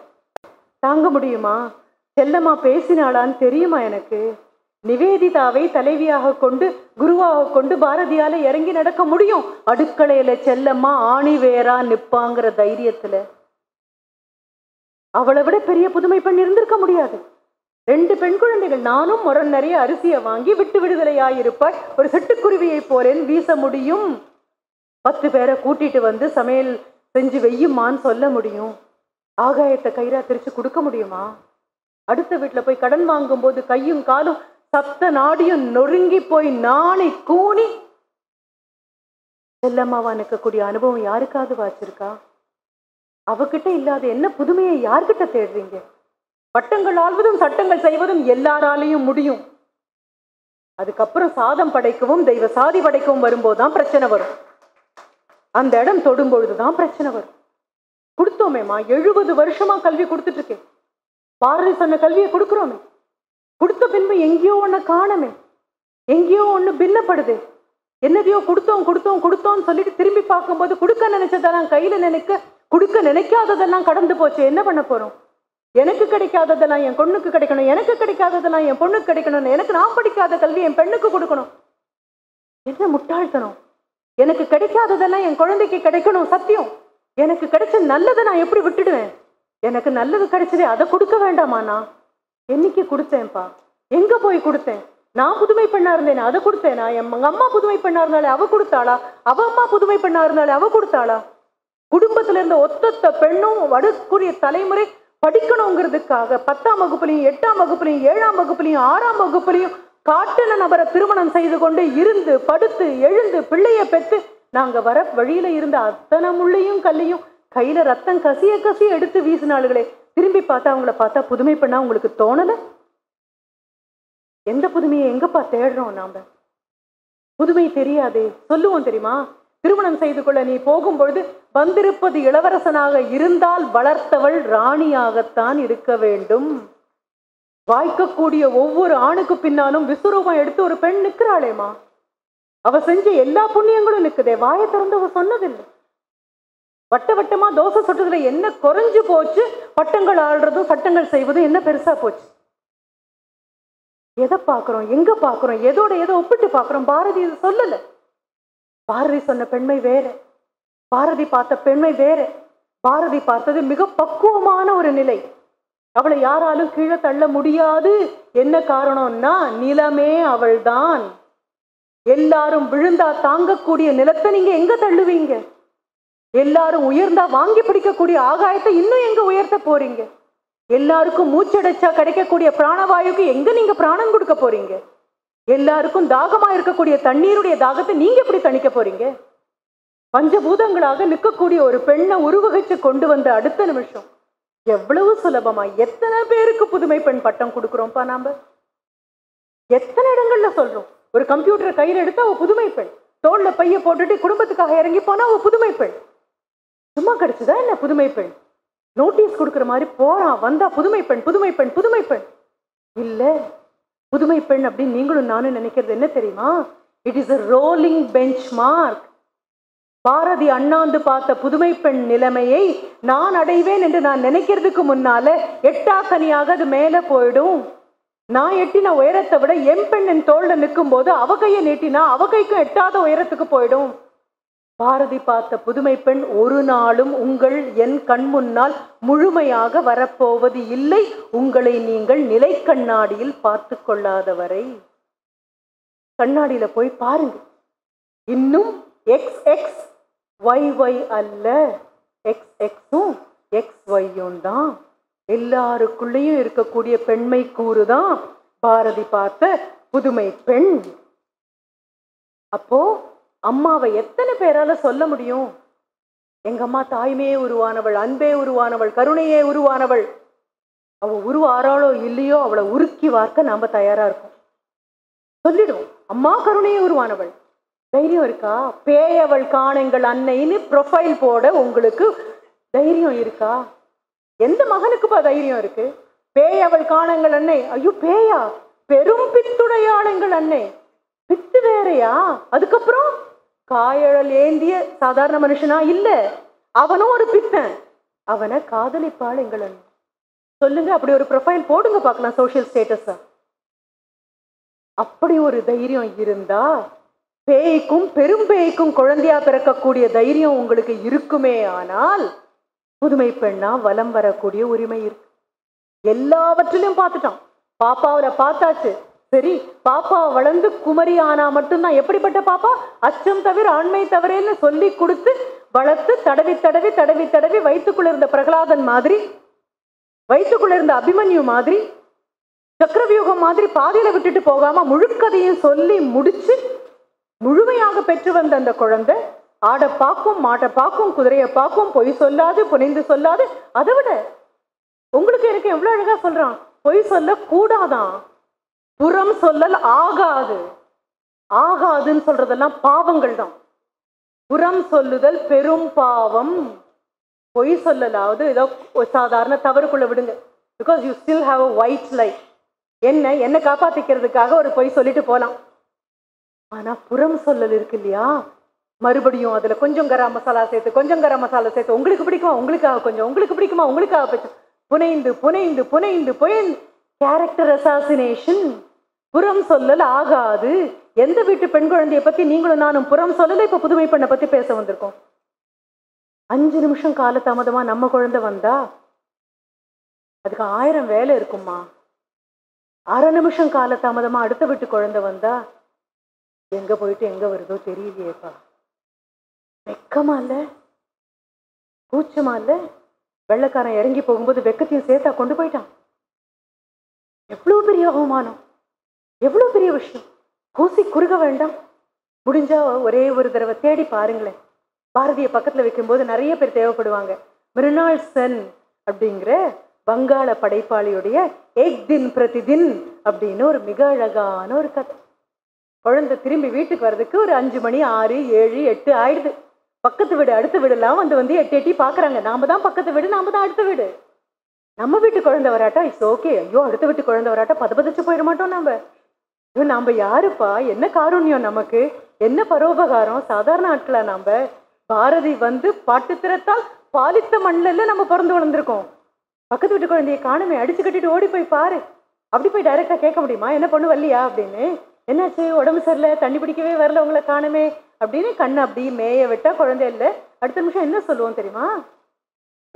தாங்க முடியுமா? செல்லம்மா பேசினாளான்னு தெரியுமா எனக்கு? நிவேதிதாவை தலைவியாக கொண்டு குருவாக கொண்டு பாரதியால இறங்கி நடக்க முடியும்? அடுக்கலையில செல்லம்மா ஆணி வேறா நிப்பாங்கிற தைரியத்துல. அவளை விட பெரிய புதுமை பெண் இருந்திருக்க முடியாது. ரெண்டு பெண் குழந்தைகள் நானும் முரண் நிறைய அரிசியை வாங்கி விட்டு விடுதலையாயிருப்பாள். ஒரு சிட்டுக்குருவியை போறேன் வீச முடியும். பத்து பேரை கூட்டிட்டு வந்து சமையல் செஞ்சு வெய்யுமான்னு சொல்ல முடியும். ஆகாயத்தை கயிறா திரிச்சு கொடுக்க முடியுமா? அடுத்த வீட்டில் போய் கடன் வாங்கும்போது கையும் காலும் சப்த நாடியும் நொறுங்கி போய் நாளை கூணி. செல்லம்மாவா நிற்கக்கூடிய அனுபவம் யாருக்காவது வாச்சிருக்கா? அவகிட்ட இல்லாத என்ன புதுமையை யார்கிட்ட தேடுறீங்க? பட்டங்கள் ஆள்வதும் சட்டங்கள் செய்வதும் எல்லாராலையும் முடியும். அதுக்கப்புறம் சாதம் படைக்கவும் தெய்வ சாதி படைக்கவும் வரும்போதுதான் பிரச்சனை வரும். அந்த இடம் தொடும் பொழுதுதான் பிரச்சனை வரும். கொடுத்தோமேம்மா எழுபது வருஷமா கல்வி கொடுத்துட்டு இருக்கேன். பாரதி சொன்ன கல்வியை கொடுக்குறோமே. கொடுத்த பின்பு எங்கேயோ ஒன்று காணமே. எங்கேயோ ஒன்று பின்னப்படுது. என்னதையோ கொடுத்தோம் கொடுத்தோம் கொடுத்தோம்னு சொல்லிட்டு திரும்பி பார்க்கும்போது கொடுக்க நினைச்சதெல்லாம் கையில் நினைக்க கொடுக்க நினைக்காததெல்லாம் கடந்து போச்சு. என்ன பண்ண போகிறோம் எனக்கு கிடைக்காததெல்லாம் என் பொண்ணுக்கு கிடைக்கணும் எனக்கு கிடைக்காததெல்லாம் என் பொண்ணுக்கு கிடைக்கணும் எனக்கு நான் படிக்காத கல்வி என் பெண்ணுக்கு கொடுக்கணும். என்ன முட்டாள்தனம்? எனக்கு கிடைக்காததெல்லாம் என் குழந்தைக்கு கிடைக்கணும் சத்தியம். எனக்கு கிடைச்ச நல்லதை நான் எப்படி விட்டுடுவேன்? எனக்கு நல்லது கிடைச்சது அதை கொடுக்க வேண்டாமாண்ணா. என்னைக்கு கொடுத்தேன்ப்பா? எங்க போய் கொடுத்தேன்? நான் புதுமை பெண்ணா இருந்தேன் அதை கொடுத்தேனா? எங்க அம்மா புதுமை பெண்ணா இருந்தாலே அவ கொடுத்தாளா? அவ அம்மா புதுமை பெண்ணா இருந்தாலே அவ கொடுத்தாளா? குடும்பத்துல இருந்த ஒத்தொத்த பெண்ணும் வடக்குரிய தலைமுறை படிக்கணுங்கிறதுக்காக பத்தாம் வகுப்புலையும் எட்டாம் வகுப்புலையும் ஏழாம் வகுப்புலையும் ஆறாம் வகுப்புலையும் காட்டின நபரை திருமணம் செய்து கொண்டு இருந்து படுத்து எழுந்து பிள்ளைய பெற்று நாங்க வர வழியில இருந்த அத்தனை முள்ளையும் கல்லையும் கையில ரத்தம் கசிய கசிய எடுத்து வீசினாளுகளே. திரும்பி பார்த்தா அவங்கள பார்த்தா புதுமை பண்ணா உங்களுக்கு தோணல? எந்த புதுமையை எங்கப்பா தேடுறோம் நாம? புதுமை தெரியாதே. சொல்லுவோம் தெரியுமா? திருமணம் செய்து கொள்ள நீ போகும்பொழுது வந்திருப்பது இளவரசனாக இருந்தால் வளர்த்தவள் ராணியாகத்தான் இருக்க வேண்டும். வாய்க்கக்கூடிய ஒவ்வொரு ஆணுக்கு பின்னாலும் விஸ்வரூபம் எடுத்து ஒரு பெண் நிற்கிறாளேமா அவ செஞ்ச எல்லா புண்ணியங்களும் நிற்குதே. வாயை திறந்து அவ சொன்னதில்லை. வட்ட வட்டமாக தோசை சுட்டதுல என்ன குறைஞ்சு போச்சு? பட்டங்கள் ஆடுறதும் சட்டங்கள் செய்வதும் என்ன பெருசாக போச்சு? எதை பார்க்குறோம்? எங்கே பார்க்குறோம்? எதோட எதை ஒப்பிட்டு பார்க்குறோம்? பாரதி இது சொல்லலை. பாரதி சொன்ன பெண்மை வேற. பாரதி பார்த்த பெண்மை வேற. பாரதி பார்த்தது மிக பக்குவமான ஒரு நிலை. அவளை யாராலும் கீழே தள்ள முடியாது. என்ன காரணம்னா நிலமே அவள்தான். எல்லாரும் விழுந்தா தாங்கக்கூடிய நிலத்தை நீங்க எங்க தள்ளுவீங்க? எல்லாரும் உயர்ந்தா வாங்கி பிடிக்கக்கூடிய ஆகாயத்தை இன்னும் எங்க உயர்த்த போறீங்க? எல்லாருக்கும் மூச்சடைச்சா கிடைக்கக்கூடிய பிராணவாயுக்கு எங்க நீங்க பிராணம் கொடுக்க போறீங்க? எல்லாருக்கும் தாகமா இருக்கக்கூடிய தண்ணீருடைய தாகத்தை நீங்க எப்படி தணிக்க போறீங்க? பஞ்சபூதங்களாக நிற்கக்கூடிய ஒரு பெண்ணை உருவகிச்சு கொண்டு வந்த அடுத்த நிமிஷம். எவ்வளவு சுலபமா எத்தனை பேருக்கு புதுமை பெண் பட்டம் கொடுக்குறோம்ப்பா நாம? எத்தனை இடங்கள்ல சொல்றோம்? ஒரு கம்ப்யூட்டரை கையில் எடுத்தா ஒரு புதுமை பெண். தோல்ல பைய போட்டுட்டு குடும்பத்துக்காக இறங்கி போனா ஒரு புதுமை பெண். சும்மா கிடைச்சதா என்ன புதுமை பெண்? நோட்டீஸ் கொடுக்குற மாதிரி போறான் வந்தா புதுமை பெண் புதுமை பெண் புதுமை பெண். இல்ல புதுமை பெண் அப்படின்னு நீங்களும் நானும் நினைக்கிறது என்ன தெரியுமா? It is a rolling benchmark Bharati அண்ணாந்து பார்த்த புதுமை பெண் நிலைமையை நான் அடைவேன் என்று நான் நினைக்கிறதுக்கு முன்னால எட்டாக்கனியாக அது மேலே போயிடும். நான் எட்டின உயரத்தை விட என் பெண் என் தோல்ல நிற்கும் போது அவ கையை நீட்டினா அவ கைக்கும் எட்டாத உயரத்துக்கு போயிடும். பாரதி பார்த்த புதுமை பெண் ஒரு நாளும் உங்கள் என் கண் முன்னால் முழுமையாக வரப்போவது இல்லை. உங்களை நீங்கள் நிலை கண்ணாடியில் பார்த்து கொள்ளாதவரை. கண்ணாடியில போய் பாருங்க இன்னும் எக்ஸ் எக்ஸ் ஒய் ஒய் அல்ல. எக்ஸ் எக்ஸும் எக்ஸ் ஒய்யும் தான். எல்லாருக்குள்ளேயும் இருக்கக்கூடிய பெண்மை கூறு தான் பாரதி பார்த்த புதுமை பெண். அப்போ அம்மாவை எத்தனை பேரால சொல்ல முடியும்? எங்க அம்மா தாய்மையே உருவானவள் அன்பே உருவானவள் கருணையே உருவானவள். அவ உருவாராளோ இல்லையோ அவளை உருக்கி வார்க்க நாம தயாரா இருக்கோம். சொல்லிடுவோம். அம்மா கருணையே உருவானவள். தைரியம் இருக்கா? பேயவள் காணுங்கள் அன்னைன்னு ப்ரொஃபைல் போட உங்களுக்கு தைரியம் இருக்கா? எந்த மகனுக்குப்பா தைரியம் இருக்கு? பேயவள் காணுங்கள் அன்னை. ஐயோ பேயா? பெரும் பித்துடையாளுங்கள் அன்னை. பித்து வேறையா? அதுக்கப்புறம் காயழல் ஏந்திய சாதாரண மனுஷனா? இல்ல. அவனும் ஒரு பித்தன். அவனை காதலிப்பாள் எங்களன். சொல்லுங்க அப்படி ஒரு ப்ரொஃபைல் போடுங்க பார்க்கலாம் சோஷியல் ஸ்டேட்டஸா அப்படி ஒரு தைரியம் இருந்தா பேய்க்கும் பெரும் பேய்க்கும் குழந்தையா பிறக்கக்கூடிய தைரியம் உங்களுக்கு இருக்குமே ஆனால் புதுமை பெண்ணா வலம் வரக்கூடிய உரிமை இருக்கு. எல்லாவற்றிலும் பார்த்துட்டான். பாப்பாவில் பார்த்தாச்சு. சரி பாப்பா வளர்ந்து குமரி ஆனா மட்டும்தான். எப்படிப்பட்ட பாப்பா? அச்சம் தவிர ஆண்மை தவிரன்னு சொல்லி கொடுத்து வளர்த்து தடவி தடவி தடவி தடவி வயிற்றுக்குள்ள இருந்த பிரகலாதன் மாதிரி வயிற்றுக்குள்ள இருந்த அபிமன்யு மாதிரி சக்கரவியூகம் மாதிரி பாதியில விட்டுட்டு போகாம முழுக்கதையும் சொல்லி முடிச்சு முழுமையாக பெற்று வந்த அந்த குழந்தை ஆடை பார்க்கும் மாட்டை பார்க்கும் குதிரையை பார்க்கும் பொய் சொல்லாது புனைந்து சொல்லாது அதை விட உங்களுக்கு எனக்கு எவ்வளவு அழகா சொல்றான். பொய் சொல்ல கூடாதான். புறம் சொல்லல் ஆகாது. ஆகாதுன்னு சொல்றதெல்லாம் பாவங்கள் தான். புறம் சொல்லுதல் பெரும் பாவம். பொய் சொல்லலாவது ஏதோ சாதாரண தவறுக்குள்ள விடுங்க. Because you still have a white life என்ன என்னை காப்பாத்திக்கிறதுக்காக ஒரு பொய் சொல்லிட்டு போகலாம் ஆனால் புறம் சொல்லல் இருக்கு இல்லையா? மறுபடியும் அதில் கொஞ்சம் கரம் மசாலா சேர்த்து கொஞ்சம் கரம் மசாலா சேர்த்து உங்களுக்கு பிடிக்குமா? உங்களுக்காக கொஞ்சம் உங்களுக்கு பிடிக்குமா? உங்களுக்காக புனைந்து புனைந்து புனைந்து புனைந்து. கேரக்டர் அசாசினேஷன் புறம் சொல்லல் ஆகாது. எந்த வீட்டு பெண் குழந்தைய பத்தி நீங்களும் நானும் புறம் சொல்லல இப்ப புதுமை பெண்ணை பத்தி பேச வந்திருக்கோம். அஞ்சு நிமிஷம் காலதாமதமா நம்ம குழந்தை வந்தா? அதுக்கு ஆயிரம் வேலை இருக்குமா அரை நிமிஷம் கால தாமதமா அடுத்த வீட்டு குழந்தை வந்தா? எங்க போயிட்டு எங்க வருதோ தெரியலையேப்பா. வெக்கமா இல்ல? கூச்சமா இல்ல? வெள்ளைக்காரன் இறங்கி போகும்போது வெக்கத்தையும் சேர்த்தா கொண்டு போயிட்டான். எவ்வளவு பெரிய அவமானம். எவ்வளோ பெரிய விஷயம்? கூசி குறுக வேண்டாம். முடிஞ்சா ஒரே ஒரு தடவை தேடி பாருங்களேன். பாரதியை பக்கத்தில் வைக்கும்போது நிறைய பேர் தேவைப்படுவாங்க. மிருனால் சென் அப்படிங்கிற வங்காள படைப்பாளியுடைய ஏக் தின் பிரதிதின் அப்படின்னு ஒரு மிக அழகான ஒரு கதை. குழந்தை திரும்பி வீட்டுக்கு வர்றதுக்கு ஒரு அஞ்சு மணி ஆறு ஏழு எட்டு ஆயிடுது. பக்கத்து வீடு அடுத்த வீடெல்லாம் வந்து வந்து எட்டி எட்டி பார்க்குறாங்க நாம தான் பக்கத்து வீடு நாம தான் அடுத்த வீடு. நம்ம வீட்டு குழந்தை வராட்டா இட்ஸ் ஓகே ஐயோ அடுத்த வீட்டு குழந்தை வராட்டா பதபதிச்சு போயிட மாட்டோம் நம்ம ஐயோ நாம் யாருப்பா? என்ன காரூண்யம் நமக்கு? என்ன பரோபகாரம்? சாதாரண ஆட்களா நாம்? பாரதி வந்து பாட்டு திறத்தால் பாலித்த மண்ணில் நம்ம பிறந்து வளர்ந்துருக்கோம். பக்கத்து வீட்டு குழந்தைய காணுமே அடிச்சு கட்டிட்டு ஓடி போய் பாரு. அப்படி போய் டைரெக்டாக கேட்க முடியுமா? என்ன பண்ணு வரலையா அப்படின்னு. என்னாச்சு? உடம்பு சரியில்லை தண்ணி பிடிக்கவே வரல உங்களை காணுமே. அப்படின்னு கண்ணை அப்படி மேய விட்டா குழந்தை இல்லை. அடுத்த நிமிஷம் என்ன சொல்லுவோம் தெரியுமா?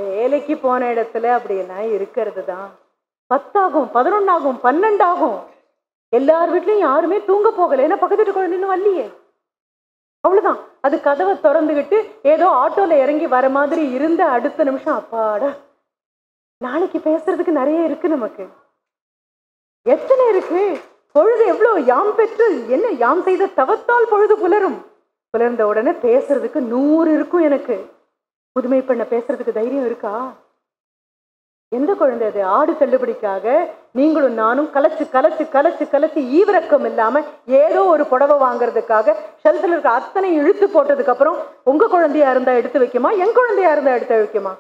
வேலைக்கு போன இடத்துல அப்படியெல்லாம் இருக்கிறது தான். பத்தாகும் பதினொன்னாகும் பன்னெண்டாகும். எல்லார் வீட்லயும் யாருமே தூங்க போகல. ஏன்னா பக்கத்து வீட்டு குழந்தை வரலையே அவ்வளவுதான். அது கதவை திறந்துகிட்டு ஏதோ ஆட்டோல இறங்கி வர மாதிரி இருந்த அடுத்த நிமிஷம் அப்பாடா. நாளைக்கு பேசுறதுக்கு நிறைய இருக்கு நமக்கு. எத்தனை இருக்கு? பொழுது எவ்வளவு யாம் பெற்று என்ன யாம் செய்த தவத்தால் பொழுது புலரும். புலர்ந்த உடனே பேசுறதுக்கு நூறு இருக்கும் எனக்கு. புதுமை பண்ண பேசுறதுக்கு தைரியம் இருக்கா? எந்த குழந்தை அது? ஆடு தள்ளுபடிக்காக நீங்களும் நானும் கலைச்சு கலைச்சு கலைச்சு கலைச்சு ஈவிரக்கம் இல்லாமல் ஏதோ ஒரு புடவை வாங்குறதுக்காக ஷெல்ஃபில் இருக்க அத்தனை இழுத்து போட்டதுக்கப்புறம் உங்கள் குழந்தையா இருந்தால் எடுத்து வைக்குமா? என் குழந்தையா இருந்தால் எடுத்து வைக்குமா?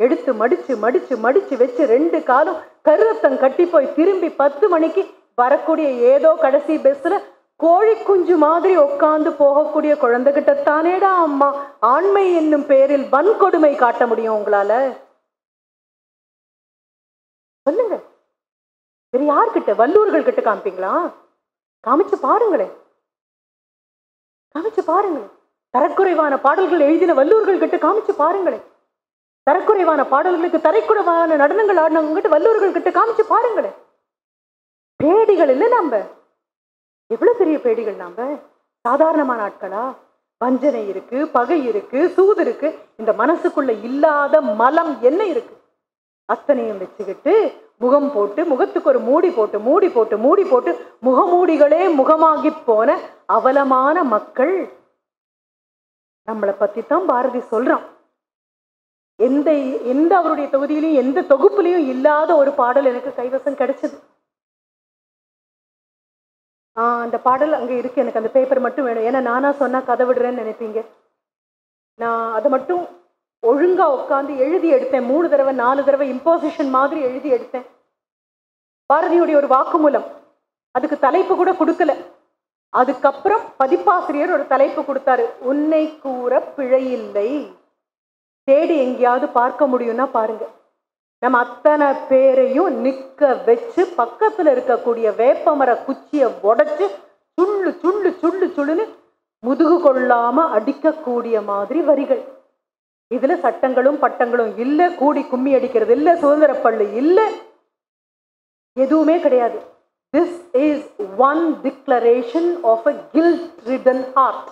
எடுத்து மடித்து மடித்து மடித்து வச்சு ரெண்டு காலும் கருவத்தம் கட்டி போய் திரும்பி பத்து மணிக்கு வரக்கூடிய ஏதோ கடைசி பஸ்ஸில் கோழி குஞ்சு மாதிரி உட்காந்து போகக்கூடிய குழந்தைகிட்ட தானேடா அம்மா? ஆண்மை என்னும் பேரில் வன்கொடுமை காட்ட முடியும் உங்களால? சொல்லுங்க. வேற யார்கிட்ட வல்லூர்கள் கிட்ட காமிப்பீங்களா? காமிச்சு பாருங்களேன் காமிச்சு பாருங்களேன் தரக்குறைவான பாடல்கள் எழுதின வல்லூர்கள் கிட்ட காமிச்சு பாருங்களேன் தரக்குறைவான பாடல்களுக்கு தரைக்குறைவான நடனங்கள் ஆடினவங்க கிட்ட வல்லூர்கள் கிட்ட காமிச்சு பாருங்களேன் பேடிகள் இல்லை நம்ம எவ்வளவு பெரிய பேடிகள் நாம? சாதாரணமான ஆட்களா? வஞ்சனை இருக்கு பகை இருக்கு சூது இருக்கு. இந்த மனசுக்குள்ள இல்லாத மலம் என்ன இருக்கு? அத்தனையும் வச்சுக்கிட்டு முகம் போட்டு முகத்துக்கு ஒரு மூடி போட்டு மூடி போட்டு மூடி போட்டு முகமூடிகளே முகமாகி போன அவலமான மக்கள் நம்மளை பத்தி தான் பாரதி சொல்றான். எந்த எந்த அவருடைய தொகுதியிலையும் எந்த தொகுப்புலையும் இல்லாத ஒரு பாடல் எனக்கு கைவசம் கிடைச்சது. ஆஹ் அந்த பாடல் அங்க இருக்கு. எனக்கு அந்த பேப்பர் மட்டும் வேணும். ஏன்னா நானா சொன்னா கதை விடுறேன்னு நினைப்பீங்க. நான் அதை மட்டும் ஒழுங்கா உட்காந்து எழுதி எடுத்தேன் மூணு தடவை நாலு தடவை இம்போசிஷன் மாதிரி எழுதி எடுத்தேன் பாரதியுடைய ஒரு வாக்குமூலம். அதுக்கு தலைப்பு கூட கொடுக்கல. அதுக்கப்புறம் பதிப்பாசிரியர் ஒரு தலைப்பு கொடுத்தாரு. உன்னை கூற பிழையில்லை. தேடி எங்கேயாவது பார்க்க முடியும்னா பாருங்க. நம்ம அத்தனை பேரையும் நிக்க வச்சு பக்கத்துல இருக்கக்கூடிய வேப்பமர குச்சியை உடைச்சு சுள்ளு சுள்ளு சுள்ளு சுள்ளுன்னு முதுகு கொள்ளாம அடிக்கக்கூடிய மாதிரி வரிகள். இதில் சட்டங்களும் பட்டங்களும் இல்லை கூடி கும்மி அடிக்கிறது இல்லை சுதந்திர பள்ளி இல்லை எதுவுமே கிடையாது. This is one declaration of a guilt written heart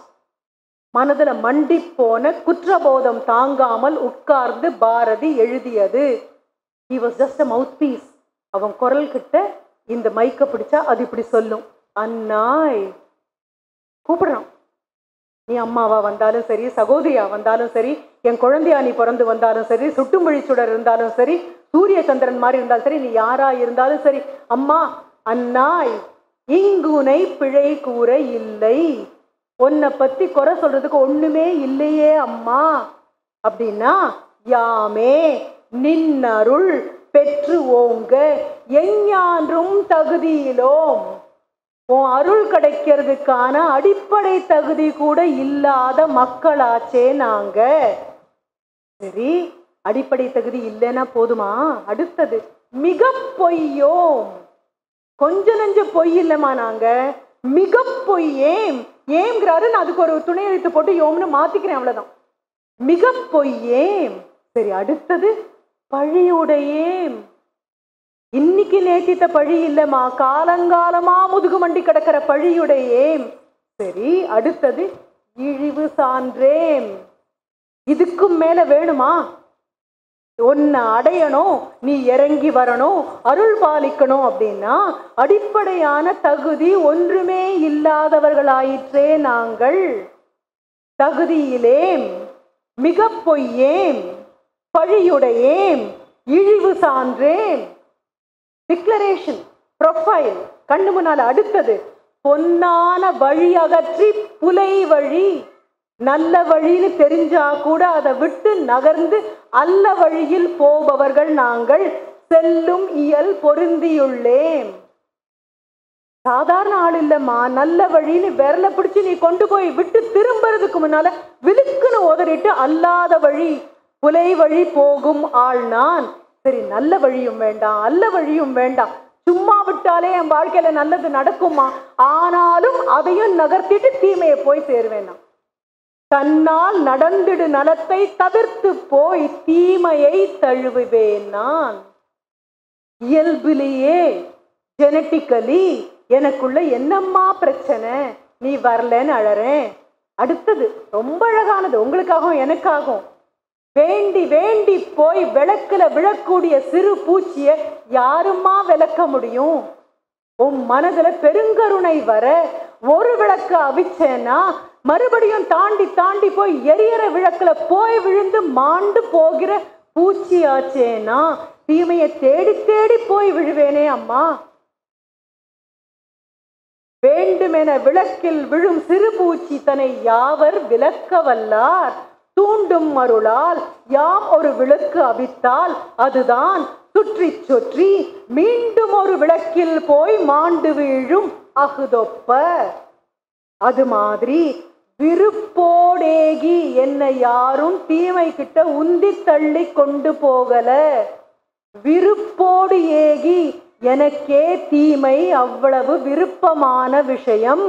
மனதில் மண்டி போன குற்றபோதம் தாங்காமல் உட்கார்ந்து பாரதி எழுதியது. He was just a mouth piece அவன் குரல் கிட்ட இந்த மைக்கை பிடிச்சா அது இப்படி சொல்லும். அண்ணாய் கூப்பிடுறான். நீ அம்மாவா வந்தாலும் சரி சகோதரியா வந்தாலும் சரி என் குழந்தையா நீ பிறந்து வந்தாலும் சரி சுட்டுமொழி சுடர் இருந்தாலும் சரி சூரிய சந்திரன் மாதிரி இருந்தாலும் சரி நீ யாரா இருந்தாலும் சரி அம்மா அண்ணாய் இங்குனை பிழை கூற இல்லை. உன்னை பத்தி குறை சொல்றதுக்கு ஒண்ணுமே இல்லையே அம்மா. அப்படின்னா யாமே நின்னருள் பெற்று ஓங்க எஞ்ஞான்றும் தகுதியிலோம். உன் அருள் கிடைக்கிறதுக்கான அடிப்படை தகுதி கூட இல்லாத மக்களாச்சே நாங்க. சரி அடிப்படை தகுதி இல்லைன்னா போதுமா? அடுத்தது மிக பொய்யோம். கொஞ்ச நெஞ்ச பொய் இல்லைம்மா நாங்க. மிக பொய் ஏம் ஏம்ங்கிறாரு நான் அதுக்கு ஒரு துணை எழுத்து போட்டு யோம்னு மாத்திக்கிறேன் அவ்வளவுதான். மிக பொய் ஏம் சரி அடுத்தது பழியுடையேம். இன்னைக்கு நேத்தித்த பழி இல்லைம்மா காலங்காலமா முதுகு மண்டி கிடக்கிற பழியுடையேம். சரி அடுத்தது இழிவு சான்றேம். இதுக்கும் மேல வேணுமா? உன்னை அடையணும் நீ இறங்கி வரணும் அருள் பாலிக்கணும் அப்படின்னா அடிப்படையான தகுதி ஒன்றுமே இல்லாதவர்களாயிற்றே நாங்கள். தகுதியிலேம் மிக பொய்யேம் பழியுடையேம் இழிவு சான்றேன் டிக்ளரேஷன் ப்ரொஃபைல் கண்ணு முன்னால் அடுத்தது. பொன்னான வழி அகற்றி புலை வழி. நல்ல வழின்னு தெரிஞ்சா கூட அதை விட்டு நகர்ந்து அல்ல வழியில் போபவர்கள் நாங்கள். செல்லும் இயல் பொருந்தியுள்ளேன். சாதாரண ஆள் இல்லம்மா. நல்ல வழின்னு விரல பிடிச்சி நீ கொண்டு போய் விட்டு திரும்புறதுக்கு முன்னால விழுக்குன்னு உதறிட்டு அல்லாத வழி புலை வழி போகும் ஆள் நான். சரி நல்ல வழியும் வேண்டாம் அல்ல வழியும் வேண்டாம். சும்மா விட்டாலே என் வாழ்க்கையில நல்லது நடக்குமா? ஆனாலும் அதையும் நகர்த்திட்டு தீமையை போய் சேருவேன் நான். தன்னால் நடந்திடு நலத்தை தவிர்த்து போய் தீமையை தழுவுவேன் நான். இயல்பிலேயே ஜெனட்டிக்கலி எனக்குள்ள என்னம்மா பிரச்சனை? நீ வரலன்னு அழறேன். அடுத்தது ரொம்ப அழகானது உங்களுக்காகவும் எனக்காகவும். வேண்டி வேண்டி போய் விளக்குல விழக்கூடிய சிறு பூச்சியை யாருமா விளக்க முடியும்? உன் மனதுல பெருங்கருணை வர ஒரு விளக்கு அவிச்சேன்னா மறுபடியும் தாண்டி தாண்டி போய் எரியற விளக்குல போய் விழுந்து மாண்டு போகிற பூச்சி ஆச்சேனா தீமையை தேடி தேடி போய் விழுவேனே அம்மா. வேண்டுமென விளக்கில் விழும் சிறு பூச்சி தன்னை யாவர் விளக்க வல்லார் தூண்டும் அருளால் யாம் ஒரு விளக்கு அவித்தால் அதுதான் சுற்றி சுற்றி மீண்டும் ஒரு விளக்கில் போய் மாண்டு வீழும் அகுதொப்ப. அது மாதிரி விருப்போடேகி என்னை யாரும் தீமை கிட்ட உந்தி தள்ளி கொண்டு போகல. விருப்போடு ஏகி எனக்கே தீமை அவ்வளவு விருப்பமான விஷயம்.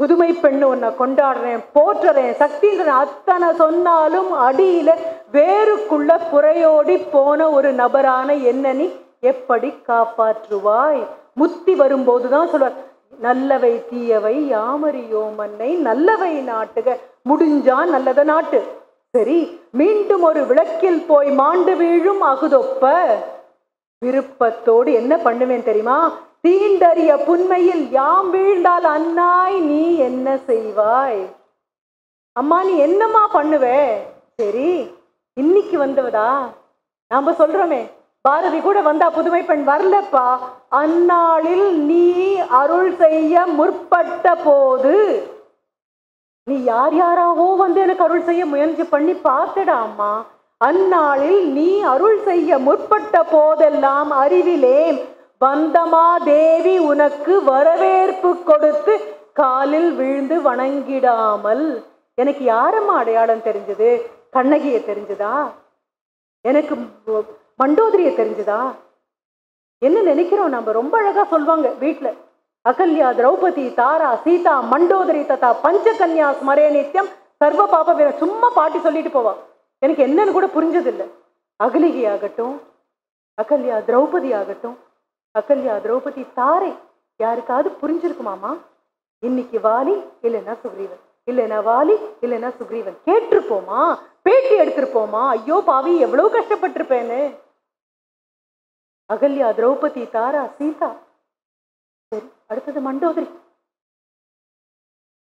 புதுமை பெண்ணு உன்னை கொண்டாடுறேன் போற்றுறேன். சக்தின்றேன் அத்தனை சொன்னாலும் அடியில வேருக்குள்ள புறையோடி போன ஒரு நபரான என்ன நீ எப்படி காப்பாற்றுவாய்? முத்தி வரும்போது தான் சொல்வார் நல்லவை தீயவை யாமறியோ மன்னை நல்லவை நாட்டுக முடிஞ்சா நல்லத நாட்டு. சரி மீண்டும் ஒரு விளக்கில் போய் மாண்டு வீழும் அகுதொப்ப விருப்பத்தோடு என்ன பண்ணுவேன் தெரியுமா? தீண்டறிய புன்மையில் யாம் வீழ்ந்தால் அன்னாய் நீ என்ன செய்வாய்? அம்மா நீ என்னம்மா பண்ணுவே? சரி இன்னைக்கு வந்தவடா. நாம சொல்றோமே பாரதி கூட வந்தா புதுமை பெண் வரலப்பா. அந்நாளில் நீ அருள் செய்ய முற்பட்ட போது நீ யார் யாராவோ வந்து எனக்கு அருள் செய்ய முயற்சி பண்ணி பார்த்துடா அம்மா. அந்நாளில் நீ அருள் செய்ய முற்பட்ட போதெல்லாம் அறிவிலேன். வந்தமா தேவி உனக்கு வரவேற்பு கொடுத்து காலில் விழுந்து வணங்கிடாமல். எனக்கு யாரம்மா அடையாளம் தெரிஞ்சது? கண்ணகியை தெரிஞ்சதா? எனக்கு மண்டோதரியை தெரிஞ்சதா? என்ன நினைக்கிறோம் நம்ம? ரொம்ப அழகா சொல்லுவாங்க வீட்டில் அகல்யா திரௌபதி தாரா சீதா மண்டோதரி ததா பஞ்சகன்யா ஸ்மரே நித்யம் சர்வ பாப சும்மா பாட்டி சொல்லிட்டு போவா. எனக்கு என்னன்னு கூட புரிஞ்சதில்லை. அகலிகை ஆகட்டும் அகல்யா திரௌபதி ஆகட்டும் அகல்யா திரௌபதி தாரை யாருக்காவது புரிஞ்சிருக்குமாமா? இன்னைக்கு வாலி இல்லைன்னா சுக்ரீவன். இல்லைன்னா வாலி இல்லைன்னா சுக்ரீவன். கேட்டிருப்போமா? பேட்டி எடுத்திருப்போமா? ஐயோ பாவி எவ்வளோ கஷ்டப்பட்டிருப்பேன்னு. அகல்யா திரௌபதி தாரா சீதா. சரி அடுத்தது மண்டோதரி.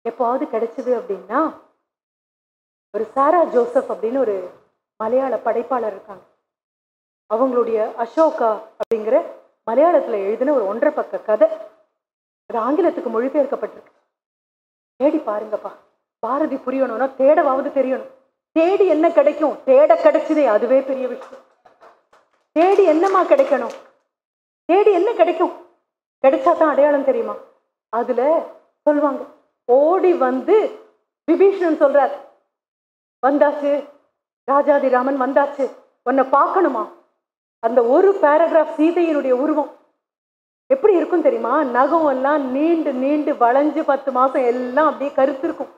எப்பாவது கிடைச்சது அப்படின்னா ஒரு சாரா ஜோசப் அப்படின்னு ஒரு மலையாள படைப்பாளர் இருக்காங்க. அவங்களுடைய அசோகா அப்படிங்கிற மலையாளத்தில் எழுதின ஒரு ஒன்றரை பக்க கதை. அது ஆங்கிலத்துக்கு மொழிபெயர்க்கப்பட்டிருக்கு. தேடி பாருங்கப்பா. பாரதி புரியணும்னா தேடவாவது தெரியணும். தேடி என்ன கிடைக்கும்? தேட கிடைச்சதே அதுவே பெரிய விஷயம். தேடி என்னமா கிடைக்கணும்? தேடி என்ன கிடைக்கும்? கிடைச்சா தான் அடையாளம் தெரியுமா? அதுல சொல்லுவாங்க ஓடி வந்து விபீஷணன் சொல்றார் வந்தாச்சு ராஜாதிராமன் வந்தாச்சு உன்னை பார்க்கணுமா? அந்த ஒரு பேராகிராஃப் சீதையினுடைய உருவம் எப்படி இருக்கும் தெரியுமா? நகம் எல்லாம் நீண்டு நீண்டு வளைஞ்சு பத்து மாதம் எல்லாம் அப்படியே கருத்து இருக்கும்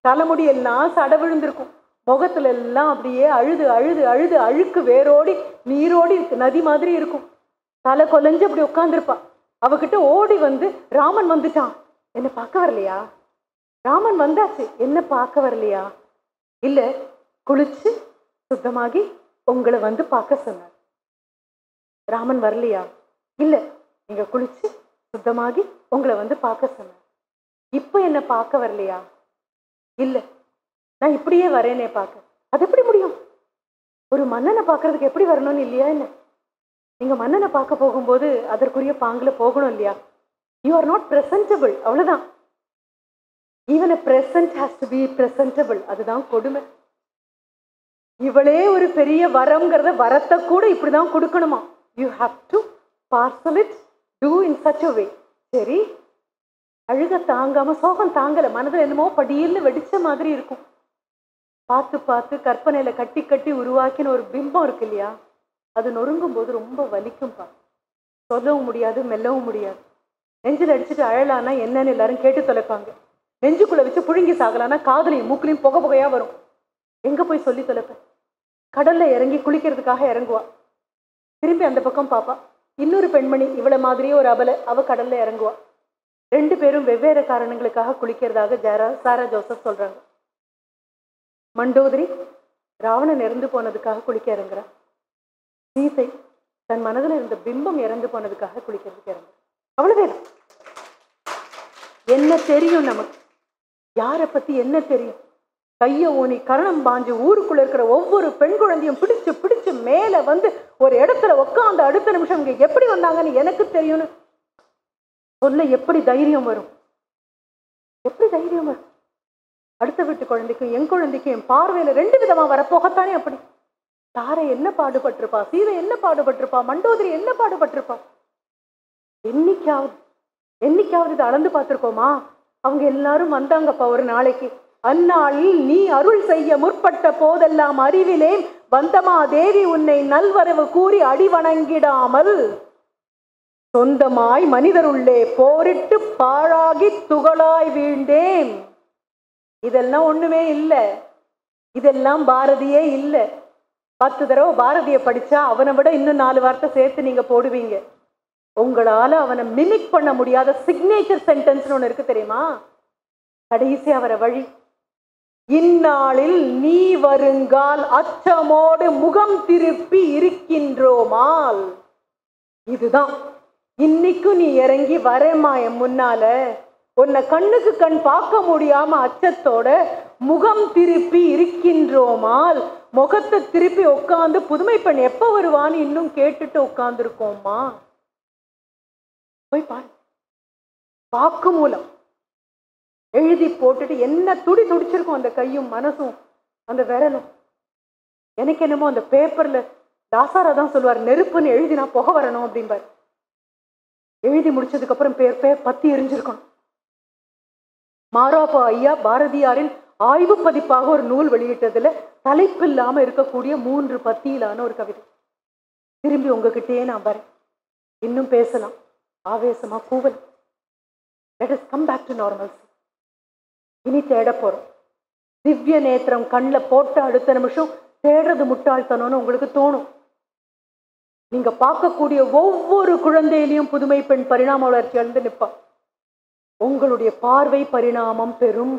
தலைமுடி எல்லாம் சட விழுந்திருக்கும். முகத்துல எல்லாம் அப்படியே அழுது அழுது அழுது அழுக்கு வேரோடி நீரோடி இருக்கு. நதி மாதிரி இருக்கும். தலை கொலைஞ்சு அப்படி உட்காந்துருப்பா அவகிட்ட ஓடி வந்து ராமன் வந்துட்டான். என்னை பார்க்க வரலையா ராமன் வந்தாச்சு. என்ன பார்க்க வரலையா? இல்லை குளிச்சு சுத்தமாகி உங்களை வந்து பார்க்க சொன்னார். ராமன் வரலையா? இல்லை நீங்கள் குளிச்சு சுத்தமாகி உங்களை வந்து பார்க்க சொன்னேன் இப்போ என்னை பார்க்க வரலையா? இல்லை நான் இப்படியே வரேனே பார்க்க. அது எப்படி முடியும்? ஒரு மன்னனை பார்க்கறதுக்கு எப்படி வரணும்னு இல்லையா என்ன? நீங்கள் மன்னனை பார்க்க போகும்போது அதற்குரிய பாங்கில் போகணும் இல்லையா? யூ ஆர் நாட் ப்ரெசன்டபிள் அவ்வளோதான் even a present has to be presentable அதுதான் கொடுமை. இவளே ஒரு பெரிய வரம்ங்கிறத வரத்தை கூட இப்படி தான் கொடுக்கணுமா? You have to parcel it too in such a way சரி. அழுக தாங்காம சோகம் தாங்கலை மனதில் என்னமோ படியில் வெடிச்ச மாதிரி இருக்கும். பார்த்து பார்த்து கற்பனையில் கட்டி கட்டி உருவாக்கின ஒரு பிம்பம் இருக்கு இல்லையா? அது நொறுங்கும் போது ரொம்ப வலிக்கும்பா. சொல்லவும் முடியாது மெல்லவும் முடியாது. நெஞ்சில் அடிச்சுட்டு அழலானா என்னன்னு எல்லாரும் கேட்டு தொலைப்பாங்க. நெஞ்சுக்குள்ளே வச்சு புழுங்கி சாகலானா காதலையும் மூக்குலையும் புகை புகையாக வரும். எங்கே போய் சொல்லி தொலைப்பேன் கடல்ல இறங்கி குளிக்கிறதுக்காக இறங்குவா. திரும்பி அந்த பக்கம் பாப்பா. இன்னொரு பெண்மணி இவளை மாதிரியே ஒரு அபலை அவ கடல்ல இறங்குவா. ரெண்டு பேரும் வெவ்வேறு காரணங்களுக்காக குளிக்கிறதாக ஜாரா சாரா ஜோசப் சொல்றாங்க. மண்டோதரி ராவணன் இறந்து போனதுக்காக குளிக்க இறங்குறா. சீதை தன் மனதில் இருந்த பிம்பம் இறந்து போனதுக்காக குளிக்கிறதுக்கு இறங்குறா. அவ்வளவே என்ன தெரியும் நமக்கு? யாரை பத்தி என்ன தெரியும்? கைய ஊனி கரணம் பாஞ்சு ஊருக்குள்ள இருக்கிற ஒவ்வொரு பெண் குழந்தையும் பிடிச்சு பிடிச்சு மேல வந்து ஒரு இடத்துல உட்காந்து அடுத்த நிமிஷம் இங்கே எப்படி வந்தாங்கன்னு எனக்கு தெரியும்னு சொல்ல எப்படி தைரியம் வரும்? எப்படி தைரியம் வரும்? அடுத்த வீட்டு குழந்தைக்கும் என் குழந்தைக்கும் என் பார்வையில ரெண்டு விதமா வரப்போகத்தானே அப்படி. தாரை என்ன பாடுபட்டிருப்பா? சீதை என்ன பாடுபட்டிருப்பா? மண்டோதரி என்ன பாடுபட்டிருப்பா? என்னைக்காவது என்னைக்காவது இதை அளந்து பார்த்திருக்கோமா? அவங்க எல்லாரும் வந்தாங்கப்பா ஒரு நாளைக்கு. அந்நாளில் நீ அருள் செய்ய முற்பட்ட போதெல்லாம் அறிவிலேன். வந்தமா தேவி உன்னை நல்வரவு கூறி அடி வணங்கிடாமல் சொந்தமாய் மனிதருள்ளே போரிட்டு பாழாகி துகளாய் வீழ்ந்தேன். இதெல்லாம் ஒண்ணுமே இல்லை. இதெல்லாம் பாரதியே இல்லை. பத்து தடவை பாரதியை படிச்சா அவனை விட இன்னும் நாலு வார்த்தை சேர்த்து நீங்க போடுவீங்க. உங்களால அவனை மிமிக் பண்ண முடியாத சிக்னேச்சர் சென்டென்ஸ்னு ஒன்று இருக்கு தெரியுமா? கடைசி அவரை வழி. இந்நாளில் நீ வருங்கால் அச்சமோடு முகம் திருப்பி இருக்கின்றோமால். இதுதான். இன்னைக்கும் நீ இறங்கி வரேம்மா என் முன்னால. உன்னை கண்ணுக்கு கண் பார்க்க முடியாம அச்சத்தோட முகம் திருப்பி இருக்கின்றோமால். முகத்தை திருப்பி உட்காந்து புதுமை பெண் எப்ப வருவான்னு இன்னும் கேட்டுட்டு உட்காந்துருக்கோமா போய் பாரு. வாக்கு மூலம். எழுதி போட்டுட்டு என்ன துடி துடிச்சிருக்கும் அந்த கையும் மனசும் அந்த விரலும். எனக்கு என்னமோ அந்த பேப்பர்ல தாசாரா தான் சொல்லுவார் நெருப்புன்னு எழுதினா புகை வரணும் அப்படிம்பார். எழுதி முடிச்சதுக்கு அப்புறம் பேர் பேர் பத்தி எரிஞ்சிருக்கணும். மாராப்பா ஐயா பாரதியாரின் ஆய்வு பதிப்பாக ஒரு நூல் வெளியிட்டதுல தலைப்பில்லாம இருக்கக்கூடிய மூன்று பத்தியிலான ஒரு கவிதை. திரும்பி உங்ககிட்டயே நான் வரேன். இன்னும் பேசலாம். ஆவேசமா கூவல். Let us come back to normals இனி தேட போறோம். திவ்ய நேத்திரம் கண்ணில் போட்ட அடுத்த நிமிஷம் தேடுறது முட்டாள்தனம்னு உங்களுக்கு தோணும். நீங்க பார்க்கக்கூடிய ஒவ்வொரு குழந்தையிலையும் புதுமை பெண் பரிணாம வளர்ச்சி அழுந்து நிற்பான் உங்களுடைய பார்வை பரிணாமம் பெறும்.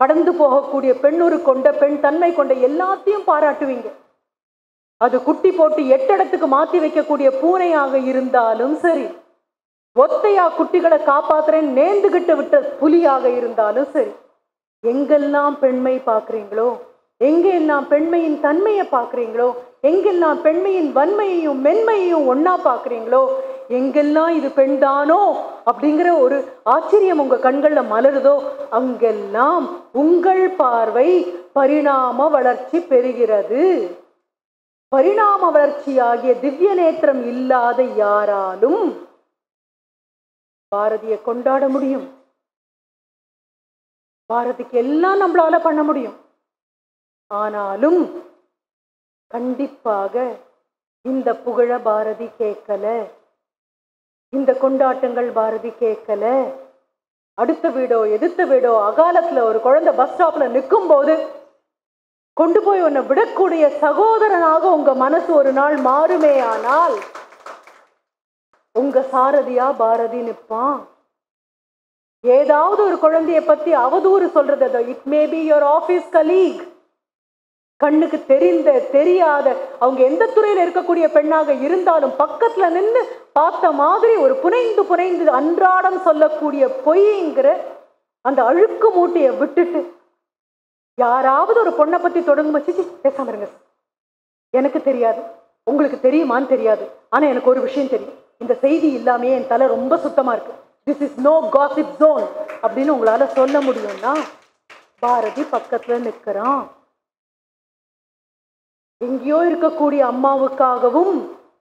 கடந்து போகக்கூடிய பெண்ணுரு கொண்ட பெண் தன்மை கொண்ட எல்லாத்தையும் பாராட்டுவீங்க. அது குட்டி போட்டு எட்டடத்துக்கு மாத்தி வைக்கக்கூடிய பூனையாக இருந்தாலும் சரி ஒத்தையா குட்டிகளை காப்பாத்துறேன் நேர்ந்துகிட்டு விட்ட புலியாக இருந்தாலும் சரி. எங்கெல்லாம் பெண்மை பார்க்குறீங்களோ எங்கெல்லாம் பெண்மையின் தன்மையை பார்க்குறீங்களோ எங்கெல்லாம் பெண்மையின் வன்மையையும் மென்மையையும் ஒன்றா பார்க்குறீங்களோ எங்கெல்லாம் இது பெண்தானோ அப்படிங்கிற ஒரு ஆச்சரியம் உங்கள் கண்களில் மலருதோ அங்கெல்லாம் உங்கள் பார்வை பரிணாம வளர்ச்சி பெறுகிறது. பரிணாம வளர்ச்சியாகிய திவ்ய நேத்திரம் இல்லாத யாராலும் பாரதியை கொண்டாட முடியும். பாரதிக்கு எல்லாம் நம்மளால பண்ண முடியும். ஆனாலும் கண்டிப்பாக இந்த புகழ பாரதி கேட்கல. இந்த கொண்டாட்டங்கள் பாரதி கேட்கல. அடுத்த வீடோ எதிர்த்த வீடோ அகாலத்துல ஒரு குழந்தை பஸ் ஸ்டாப்ல நிற்கும் போது கொண்டு போய் உன்னை விடக்கூடிய சகோதரனாக உங்க மனசு ஒரு நாள் மாறுமே ஆனால் உங்க சாரதியா பாரதி நிற்பான் ஏதாவது ஒரு குழந்தைய பத்தி அவதூறு சொல்றது it may be your office colleague கண்ணுக்கு தெரிந்த தெரியாத அவங்க எந்த துறையில இருக்கக்கூடிய பெண்ணாக இருந்தாலும் பக்கத்துல நின்று பார்த்த மாதிரி ஒரு புனைந்து புனைந்து அன்றாடம் சொல்லக்கூடிய பொய்ங்கிற அந்த அழுக்கு மூட்டையை விட்டுட்டு யாராவது ஒரு பொண்ணை பத்தி தொடங்கும் வச்சு பேசாம இருங்க சார். எனக்கு தெரியாது. உங்களுக்கு தெரியுமான்னு தெரியாது. ஆனா எனக்கு ஒரு விஷயம் தெரியும். இந்த செய்தி இல்லாமே என் தலை ரொம்ப சுத்தமாக இருக்குது this is no gossip zone அப்படின்னு உங்களால் சொல்ல முடியும்னா பாரதி பக்கத்தில் நிற்கிறான் எங்கேயோ இருக்கக்கூடிய அம்மாவுக்காகவும்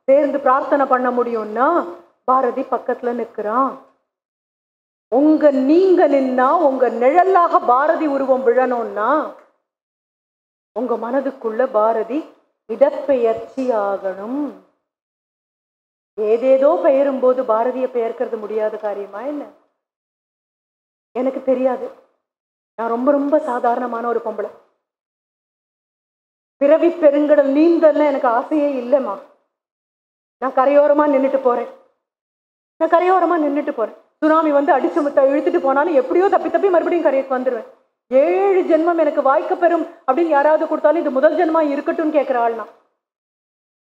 சேர்ந்து பிரார்த்தனை பண்ண முடியும்னா பாரதி பக்கத்தில் நிற்கிறான் உங்க நீங்க நின்னா உங்க நிழலாக பாரதி உருவம் விழணும்னா உங்க மனதுக்குள்ள பாரதி இடப்பெயர்ச்சி ஆகணும். ஏதேதோ பெயரும் போது பாரதியை பெயர்க்கிறது முடியாத காரியமா என்ன? எனக்கு தெரியாது. நான் ரொம்ப ரொம்ப சாதாரணமான ஒரு பொம்பளை. பிறவி பெருங்கடல் நீந்தல்ல எனக்கு ஆசையே இல்லைம்மா. நான் கரையோரமா நின்றுட்டு போறேன். நான் கரையோரமா நின்றுட்டு போறேன். சுனாமி வந்து அடிச்சு முத்த இழுத்துட்டு போனாலும் எப்படியோ தப்பி தப்பி மறுபடியும் கரைக்கு வந்துடுவேன் ஏழு ஜென்மம் எனக்கு வாய்க்க பெறும் அப்படின்னு யாராவது கொடுத்தாலும் இது முதல் ஜென்மா இருக்கட்டும்னு கேட்குற ஆள் நான்.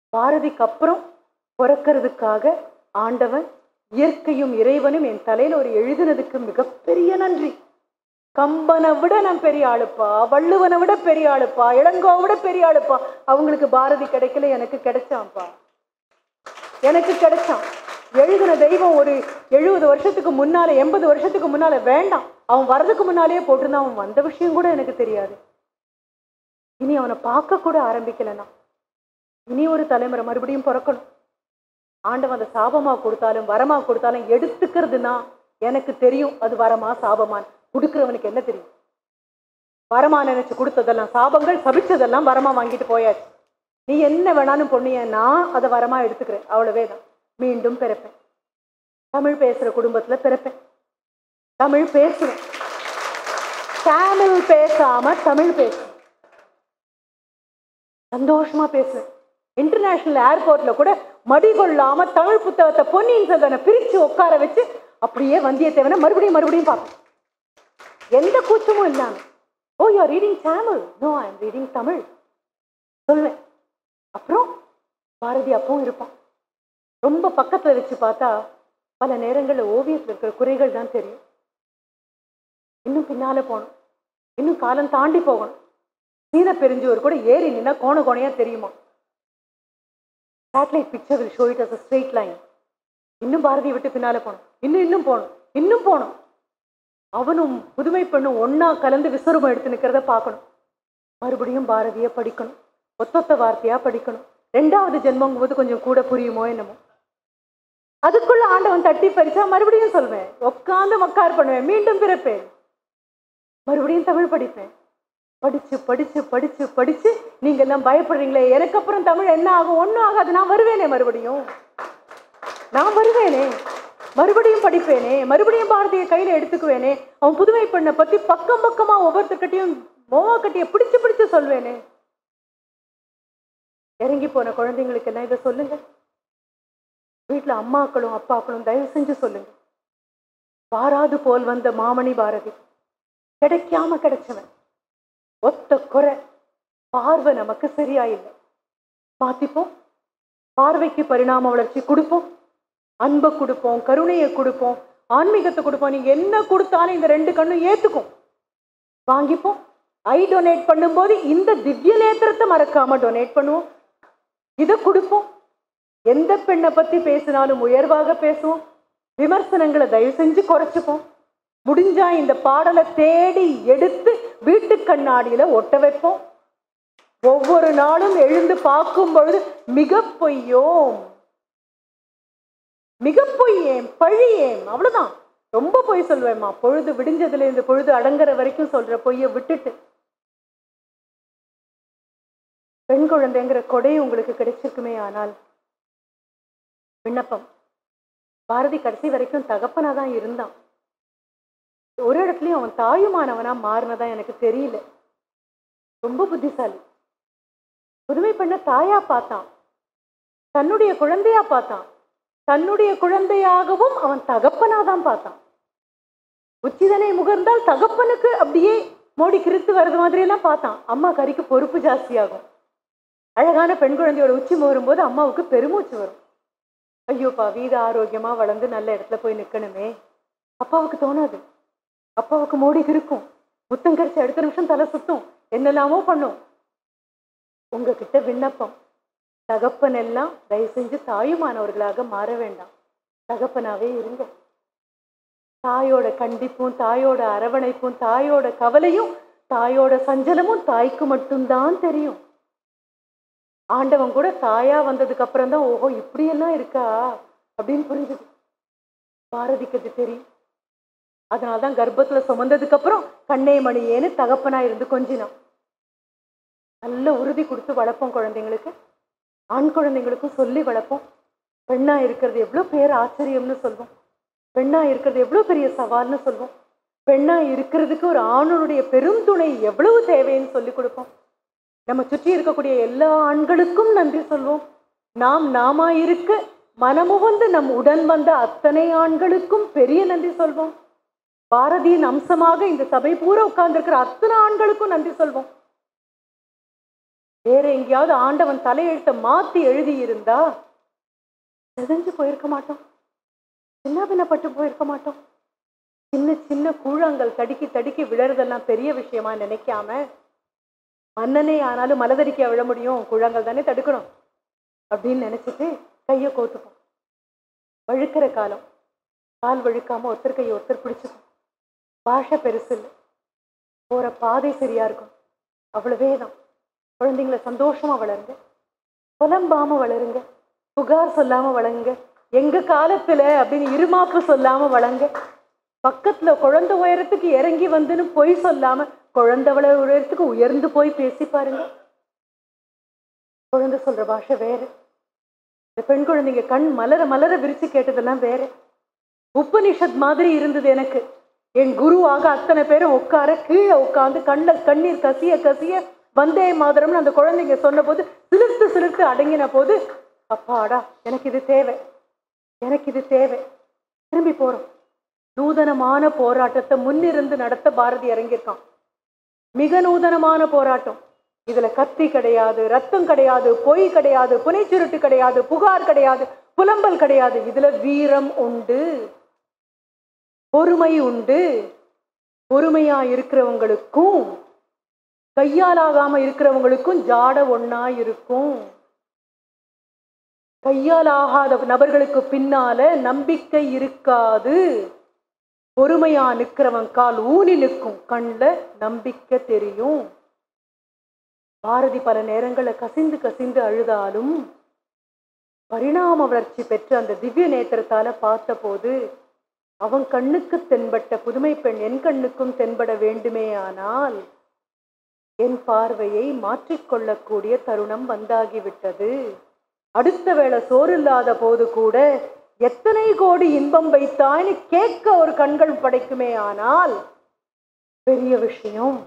பாரதிக்கு அப்புறம் பிறக்கிறதுக்காக ஆண்டவன் இயற்கையும் இறைவனும் என் தலையில் ஒரு எழுதினதுக்கு மிகப்பெரிய நன்றி. கம்பனை விட நான் பெரிய ஆளுப்பா வள்ளுவனை விட பெரிய ஆளுப்பா இளங்கோவை விட பெரிய ஆளுப்பா. அவங்களுக்கு பாரதி கிடைக்கல எனக்கு கிடைச்சான்ப்பா. எனக்கு கிடைச்சான். எழுதின தெய்வம் ஒரு எழுபது வருஷத்துக்கு முன்னால எண்பது வருஷத்துக்கு முன்னால வேண்டாம். அவன் வர்றதுக்கு முன்னாலேயே போட்டிருந்தான். அவன் வந்த விஷயம் கூட எனக்கு தெரியாது. இனி அவனை பார்க்க கூட ஆரம்பிக்கலனா இனி ஒரு தலைமுறை மறுபடியும் பிறக்கணும். ஆண்டவன் அதை சாபமாக கொடுத்தாலும் வரமா கொடுத்தாலும் எடுத்துக்கிறதுனா எனக்கு தெரியும் அது வரமா சாபமான் கொடுக்குறவனுக்கு என்ன தெரியும்? வரமா நினைச்சு கொடுத்ததெல்லாம் சாபங்கள் சபிச்சதெல்லாம் வரமா வாங்கிட்டு போயாச்சு. நீ என்ன வேணாலும் பொண்ணிய நான் அதை வரமா எடுத்துக்கிறேன். அவ்வளவே தான் மீண்டும் பிறப்பேன். தமிழ் பேசுகிற குடும்பத்தில் பிறப்பேன். தமிழ் பேசுவேன். தமிழ் பேசாம தமிழ் பேசுவேன். சந்தோஷமா பேசுவேன். இன்டர்நேஷ்னல் ஏர்போர்ட்ல கூட மடி கொள்ளாம தமிழ் புத்தகத்தை பொன்னியின் செல்வனை பிரிச்சு உட்கார வச்சு அப்படியே வந்தியத்தேவனை மறுபடியும் மறுபடியும் பார்ப்போம் எந்த கூச்சமும் இல்லாம ஓ you reading Tamil no I am reading Tamil சொல்வேன் அப்புறம் பாரதி அப்பவும் இருப்பான். ரொம்ப பக்கத்தில் வச்சு பார்த்தா பல நேரங்களில் ஓவியத்தில் இருக்கிற குறைகள் தான் தெரியும். இன்னும் பின்னால போகணும். இன்னும் காலம் தாண்டி போகணும். சீன பெருஞ்சுவர் கூட ஏறி நின்னா கோண கோணையா தெரியுமா? Satellite picture will show it as a straight line இன்னும் பாரதியை விட்டு பின்னால போகணும். இன்னும் இன்னும் போகணும். இன்னும் போகணும். அவனும் புதுமை பெண்ணும் ஒன்றா கலந்து விஸ்வரூபம் எடுத்து நிற்கிறத பார்க்கணும். மறுபடியும் பாரதியை படிக்கணும். ஒத்தொத்த வார்த்தையாக படிக்கணும். ரெண்டாவது ஜென்மங்கும் போது கொஞ்சம் கூட புரியுமோ என்னமோ. அதுக்குள்ள ஆண்டவன் தட்டி பறிச்சா மறுபடியும் சொல்வேன். உட்காந்து மக்கார் பண்ணுவேன். மீண்டும் பிறப்பேன். மறுபடியும் தமிழ் படிப்பேன். படிச்சு படிச்சு படிச்சு படிச்சு நீங்க எல்லாம் பயப்படுறீங்களே. எனக்கு அப்புறம் தமிழ் என்ன ஆகும்? ஒன்றும் ஆகாது. நான் வருவேனே மறுபடியும். நான் வருவேனே. மறுபடியும் படிப்பேனே. மறுபடியும் பாரதியை கையில எடுத்துக்குவேனே. அவன் புதுமை பெண்ணை பத்தி பக்கம் பக்கமா ஒவ்வொருத்தர்கிட்டையும் மோவா கட்டிய பிடிச்சு பிடிச்சு சொல்வேனே. இறங்கி போன குழந்தைங்களுக்கு என்ன இதை சொல்லுங்க? வீட்டுல அம்மாக்களும் அப்பாக்களும் தயவு செஞ்சு சொல்லுங்க. வாராது போல் வந்த மாமணி பாரதி. கிடைக்காம கிடைச்சவன். ஒத்த குறை. பார்வை நமக்கு சரியா இல்லை மாத்திப்போம். பார்வைக்கு பரிணாம வளர்ச்சி கொடுப்போம். அன்பை கொடுப்போம் கருணையை கொடுப்போம் ஆன்மீகத்தை கொடுப்போம். நீங்க என்ன கொடுத்தாலும் இந்த ரெண்டு கண்ணும் ஏத்துக்கும். வாங்கிப்போம். ஐ டொனேட் பண்ணும்போது இந்த திவ்ய நேத்திரத்தை மறக்காம டொனேட் பண்ணுவோம். இதை கொடுப்போம். எந்த பெண்ணை பத்தி பேசினாலும் உயர்வாக பேசுவோம். விமர்சனங்களை தயவு செஞ்சு குறைச்சிப்போம். முடிஞ்சா இந்த பாடலை தேடி எடுத்து வீட்டு கண்ணாடியில் ஒட்ட வைப்போம். ஒவ்வொரு நாளும் எழுந்து பார்க்கும் பொழுது மிக பொய்யோம். மிக பொய்யேன் பழியேன் அவ்வளோதான் ரொம்ப பொய் சொல்வேம்மா பொழுது விடிஞ்சதுலேருந்து பொழுது அடங்குற வரைக்கும் சொல்கிற பொய்யை விட்டுட்டு. பெண் குழந்தைங்கிற கொடை உங்களுக்கு கிடைச்சிருக்குமே ஆனால் விண்ணப்பம். பாரதி கடைசி வரைக்கும் தகப்பனாக தான் இருந்தான். ஒரு இடத்துலயும் அவன் தாயுமானவனா மாறினதா எனக்கு தெரியல. ரொம்ப புத்திசாலி. புதுமை பண்ண தாயா பார்த்தான். தன்னுடைய குழந்தையா பார்த்தான். தன்னுடைய குழந்தையாகவும் அவன் தகப்பனாதான் பார்த்தான். உச்சிதனை முகர்ந்தால் தகப்பனுக்கு அப்படியே மோடி கிறித்து வர்றது மாதிரியெல்லாம் பார்த்தான். அம்மா கறிக்கு பொறுப்பு ஜாஸ்தியாகும். அழகான பெண் குழந்தையோட உச்சி முகரும் போது அம்மாவுக்கு பெருமூச்சு வரும். ஐயோப்பா வீத ஆரோக்கியமா வளர்ந்து நல்ல இடத்துல போய் நிக்கணுமே. அப்பாவுக்கு தோணாது. அப்பாவுக்கு மோடி இருக்கும். முத்தம் கரிச்சு அடுத்த நிமிஷம் தலை சுத்தும். என்னெல்லாமோ பண்ணும். உங்ககிட்ட விண்ணப்பம். தகப்பன் எல்லாம் தயவு செஞ்சு தாயுமானவர்களாக மாற வேண்டாம். தகப்பனாவே இருங்க. தாயோட கண்டிப்பும் தாயோட அரவணைப்பும் தாயோட கவலையும் தாயோட சஞ்சலமும் தாய்க்கு மட்டும்தான் தெரியும். ஆண்டவன் கூட தாயா வந்ததுக்கு அப்புறம் தான் ஓஹோ இப்படியெல்லாம் இருக்கா? அப்படின்னு புரிஞ்சுது. பாரதிக்கு அது தெரியும். அதனால தான் கர்ப்பத்தில் சுமந்ததுக்கு அப்புறம் கண்ணே மணியேன்னு தகப்பனா இருந்து கொஞ்சினான். நல்ல உறுதி கொடுத்து வளர்ப்போம் குழந்தைங்களுக்கு. ஆண் குழந்தைங்களுக்கும் சொல்லி வளர்ப்போம். பெண்ணா இருக்கிறது எவ்வளோ பேர் ஆச்சரியம்னு சொல்வோம். பெண்ணா இருக்கிறது எவ்வளோ பெரிய சவால்னு சொல்வோம். பெண்ணா இருக்கிறதுக்கு ஒரு ஆணுடைய பெரும் துணை எவ்வளவு தேவைன்னு சொல்லி கொடுப்போம். நம்ம சுற்றி இருக்கக்கூடிய எல்லா ஆண்களுக்கும் நன்றி சொல்வோம். நாம் நாமா இருக்க மனமுகந்து நம் உடன் வந்த அத்தனை ஆண்களுக்கும் பெரிய நன்றி சொல்வோம். பாரதியின் அம்சமாக இந்த சபை பூரா உட்கார்ந்திருக்கிற அத்தனை ஆண்களுக்கும் நன்றி சொல்வோம். வேற எங்கேயாவது ஆண்டவன் தலையெழுத்தை மாத்தி எழுதி இருந்தா செதஞ்சு போயிருக்க மாட்டோம். சின்ன பின்னப்பட்டு போயிருக்க மாட்டோம். சின்ன சின்ன கூழாங்கல் தடுக்கி தடுக்கி விழறதெல்லாம் பெரிய விஷயமா நினைக்காம மன்னனே ஆனாலும் மலதடிக்க விழ முடியும். கூழாங்கள் தானே தடுக்கணும் அப்படின்னு நினைச்சிட்டு கையை கோத்துப்போம். வழுக்கிற காலம். கால் வழுக்காம ஒருத்தர் கையை ஒருத்தர் பிடிச்சிப்போம் பாஷை பெருசு இல்லை. போகிற பாதை சரியாக இருக்கும். அவ்வளவே தான். குழந்தைங்கள சந்தோஷமாக வளருங்க. புலம்பாமல் வளருங்க. புகார் சொல்லாமல் வளருங்க. எங்கள் காலத்தில் அப்படின்னு இருமாப்பு சொல்லாமல் வளங்க பக்கத்தில் குழந்தை உயரத்துக்கு இறங்கி வந்துன்னு பொய் சொல்லாமல் குழந்தை வள உயரத்துக்கு உயர்ந்து போய் பேசி பாருங்க. குழந்தை சொல்கிற பாஷை வேறு. இந்த பெண் குழந்தைங்க கண் மலர மலர விரித்து கேட்டதெல்லாம் வேறு. உபனிஷத் மாதிரி இருந்தது எனக்கு. என் குருவாக அத்தனை பேரும் உட்கார கீழே உட்காந்து கண்ண கண்ணீர் கசிய கசிய வந்தே மாதரம்னு அந்த குழந்தைங்க சொன்னபோது சிலிர்த்து சிலிர்த்து அடங்கின போது அப்பாடா எனக்கு இது தேவை. எனக்கு இது தேவை. திரும்பி போறோம். நூதனமான போராட்டத்தை முன்னிருந்து நடத்த பாரதி இறங்கியிருக்கான். மிக நூதனமான போராட்டம். இதுல கத்தி கிடையாது ரத்தம் கிடையாது பொய் கிடையாது புனைச்சுருட்டு கிடையாது புகார் கிடையாது புலம்பல் கிடையாது. இதுல வீரம் உண்டு. பொறுமை உண்டு. பொறுமையா இருக்கிறவங்களுக்கும் கையாலாகாம இருக்கிறவங்களுக்கும் ஜாட ஒன்னா இருக்கும். கையால் ஆகாத நபர்களுக்கு பின்னால நம்பிக்கை இருக்காது. பொறுமையா நிற்கிறவன் கால் ஊனி நிற்கும். கண்ல நம்பிக்கை தெரியும். பாரதி பல நேரங்களில் கசிந்து கசிந்து அழுதாலும் பரிணாம வளர்ச்சி பெற்ற அந்த திவ்ய நேத்திரத்தால பார்த்தபோது அவன் கண்ணுக்கு தென்பட்ட புதுமை பெண் என் கண்ணுக்கும் தென்பட வேண்டுமே ஆனால் என் பார்வையை மாற்றிக்கொள்ளக்கூடிய தருணம் வந்தாகிவிட்டது. அடுத்த வேளை சோறு இல்லாத போது கூட எத்தனை கோடி இன்பம் வைத்தான்னு கேட்க ஒரு கண்கள் படைக்குமே ஆனால் பெரிய விஷயம்.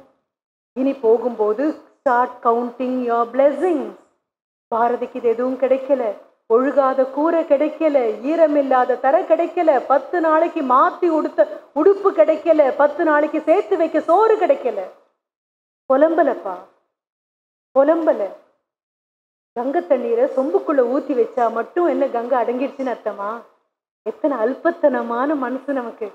இனி போகும்போது ஸ்டார்ட் கவுண்டிங் யோர் பிளெஸிங் பாரதிக்கு இது எதுவும் கிடைக்கல. ஒழுகாத கூரை கிடைக்கல ஈரமில்லாத தர கிடைக்கல பத்து நாளைக்கு மாத்தி உடுத்த உடுப்பு கிடைக்கல பத்து நாளைக்கு சேர்த்து வைக்க சோறு கிடைக்கல. புலம்பலப்பா. புலம்பல. கங்கை தண்ணீரை சொம்புக்குள்ள ஊத்தி வச்சா மட்டும் என்ன கங்கை அடங்கிடுச்சுன்னு அர்த்தமா? எத்தனை அல்பத்தனமான மனசு நமக்கு.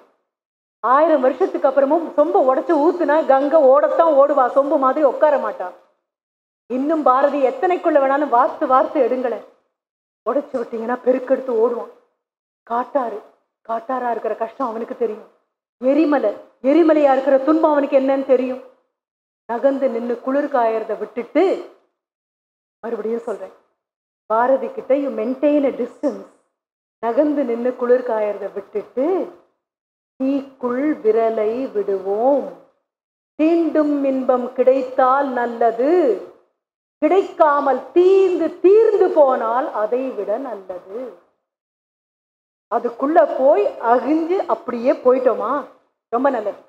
ஆயிரம் வருஷத்துக்கு அப்புறமும் சொம்பை உடச்சி ஊத்துனா கங்கை ஓடத்தான் ஓடுவா சொம்பு மாதிரி உட்கார மாட்டா. இன்னும் பாரதி எத்தனைக்குள்ள வேணாலும் வார்த்து வார்த்து எடுங்களேன். உடைச்சி விட்டீங்கன்னா பெருக்கெடுத்து ஓடுவான். காட்டாறு காட்டாரா இருக்கிற கஷ்டம் அவனுக்கு தெரியும். எரிமலை எரிமலையா இருக்கிற துன்பம் அவனுக்கு என்னன்னு தெரியும். நகர்ந்து நின்று குளிர் காயறத விட்டுட்டு மறுபடியும் சொல்றேன். பாரதி கிட்ட யூ மெயின்டைன் அ டிஸ்டன்ஸ் நகர்ந்து நின்று குளிர் காயறத விட்டுட்டு தீக்குள் விரலை விடுவோம். தீண்டும் இன்பம் கிடைத்தால் நல்லது. கிடைக்காமல் தீர்ந்து தீர்ந்து போனால் அதை விட நல்லது. அதுக்குள்ள போய் அகிஞ்சு அப்படியே போயிட்டோமா? ரொம்ப நல்லது.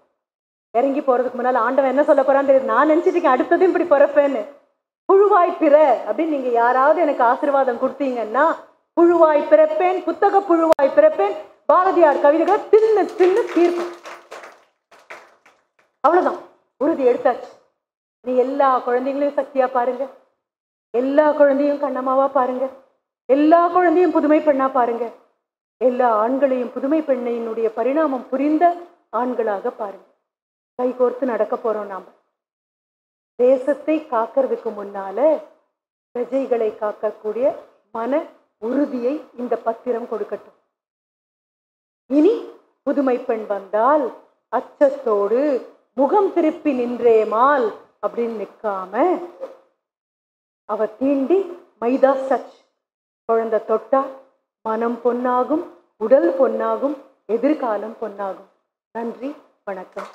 இறங்கி போறதுக்கு முன்னால் ஆண்டவன் என்ன சொல்ல போறான்னு தெரியுது. நான் நினைச்சிட்டு இருக்கேன் அடுத்ததும் இப்படி பிறப்பேன்னு. புழுவாய் பிற அப்படின்னு நீங்க யாராவது எனக்கு ஆசீர்வாதம் கொடுத்தீங்கன்னா புழுவாய் பிறப்பேன் புத்தக புழுவாய் பிறப்பேன். பாரதியார் கவிதைகளை தின்னு தின்னு தீர்ப்பேன். அவ்வளவுதான். உறுதி எடுத்தாச்சு. நீ எல்லா குழந்தைங்களையும் சக்தியா பாருங்க. எல்லா குழந்தையும் கண்ணம்மாவா பாருங்க. எல்லா குழந்தையும் புதுமை பெண்ணா பாருங்க. எல்லா ஆண்களையும் புதுமை பெண்ணினுடைய பரிணாமம் புரிந்த ஆண்களாக பாருங்க. கைகோர்த்து நடக்க போறோம் நாம. தேசத்தை காக்கிறதுக்கு முன்னால பிரஜைகளை காக்கக்கூடிய மன உறுதியை இந்த பத்திரம் கொடுக்கட்டும். இனி புதுமை பெண் வந்தால் அச்சத்தோடு முகம் திருப்பி நின்றேமால் அப்படின்னு நிற்காம அவ தீண்டி மைதா சச். குழந்தை தொட்டா மனம் பொன்னாகும் உடல் பொன்னாகும் எதிர்காலம் பொன்னாகும். நன்றி வணக்கம்.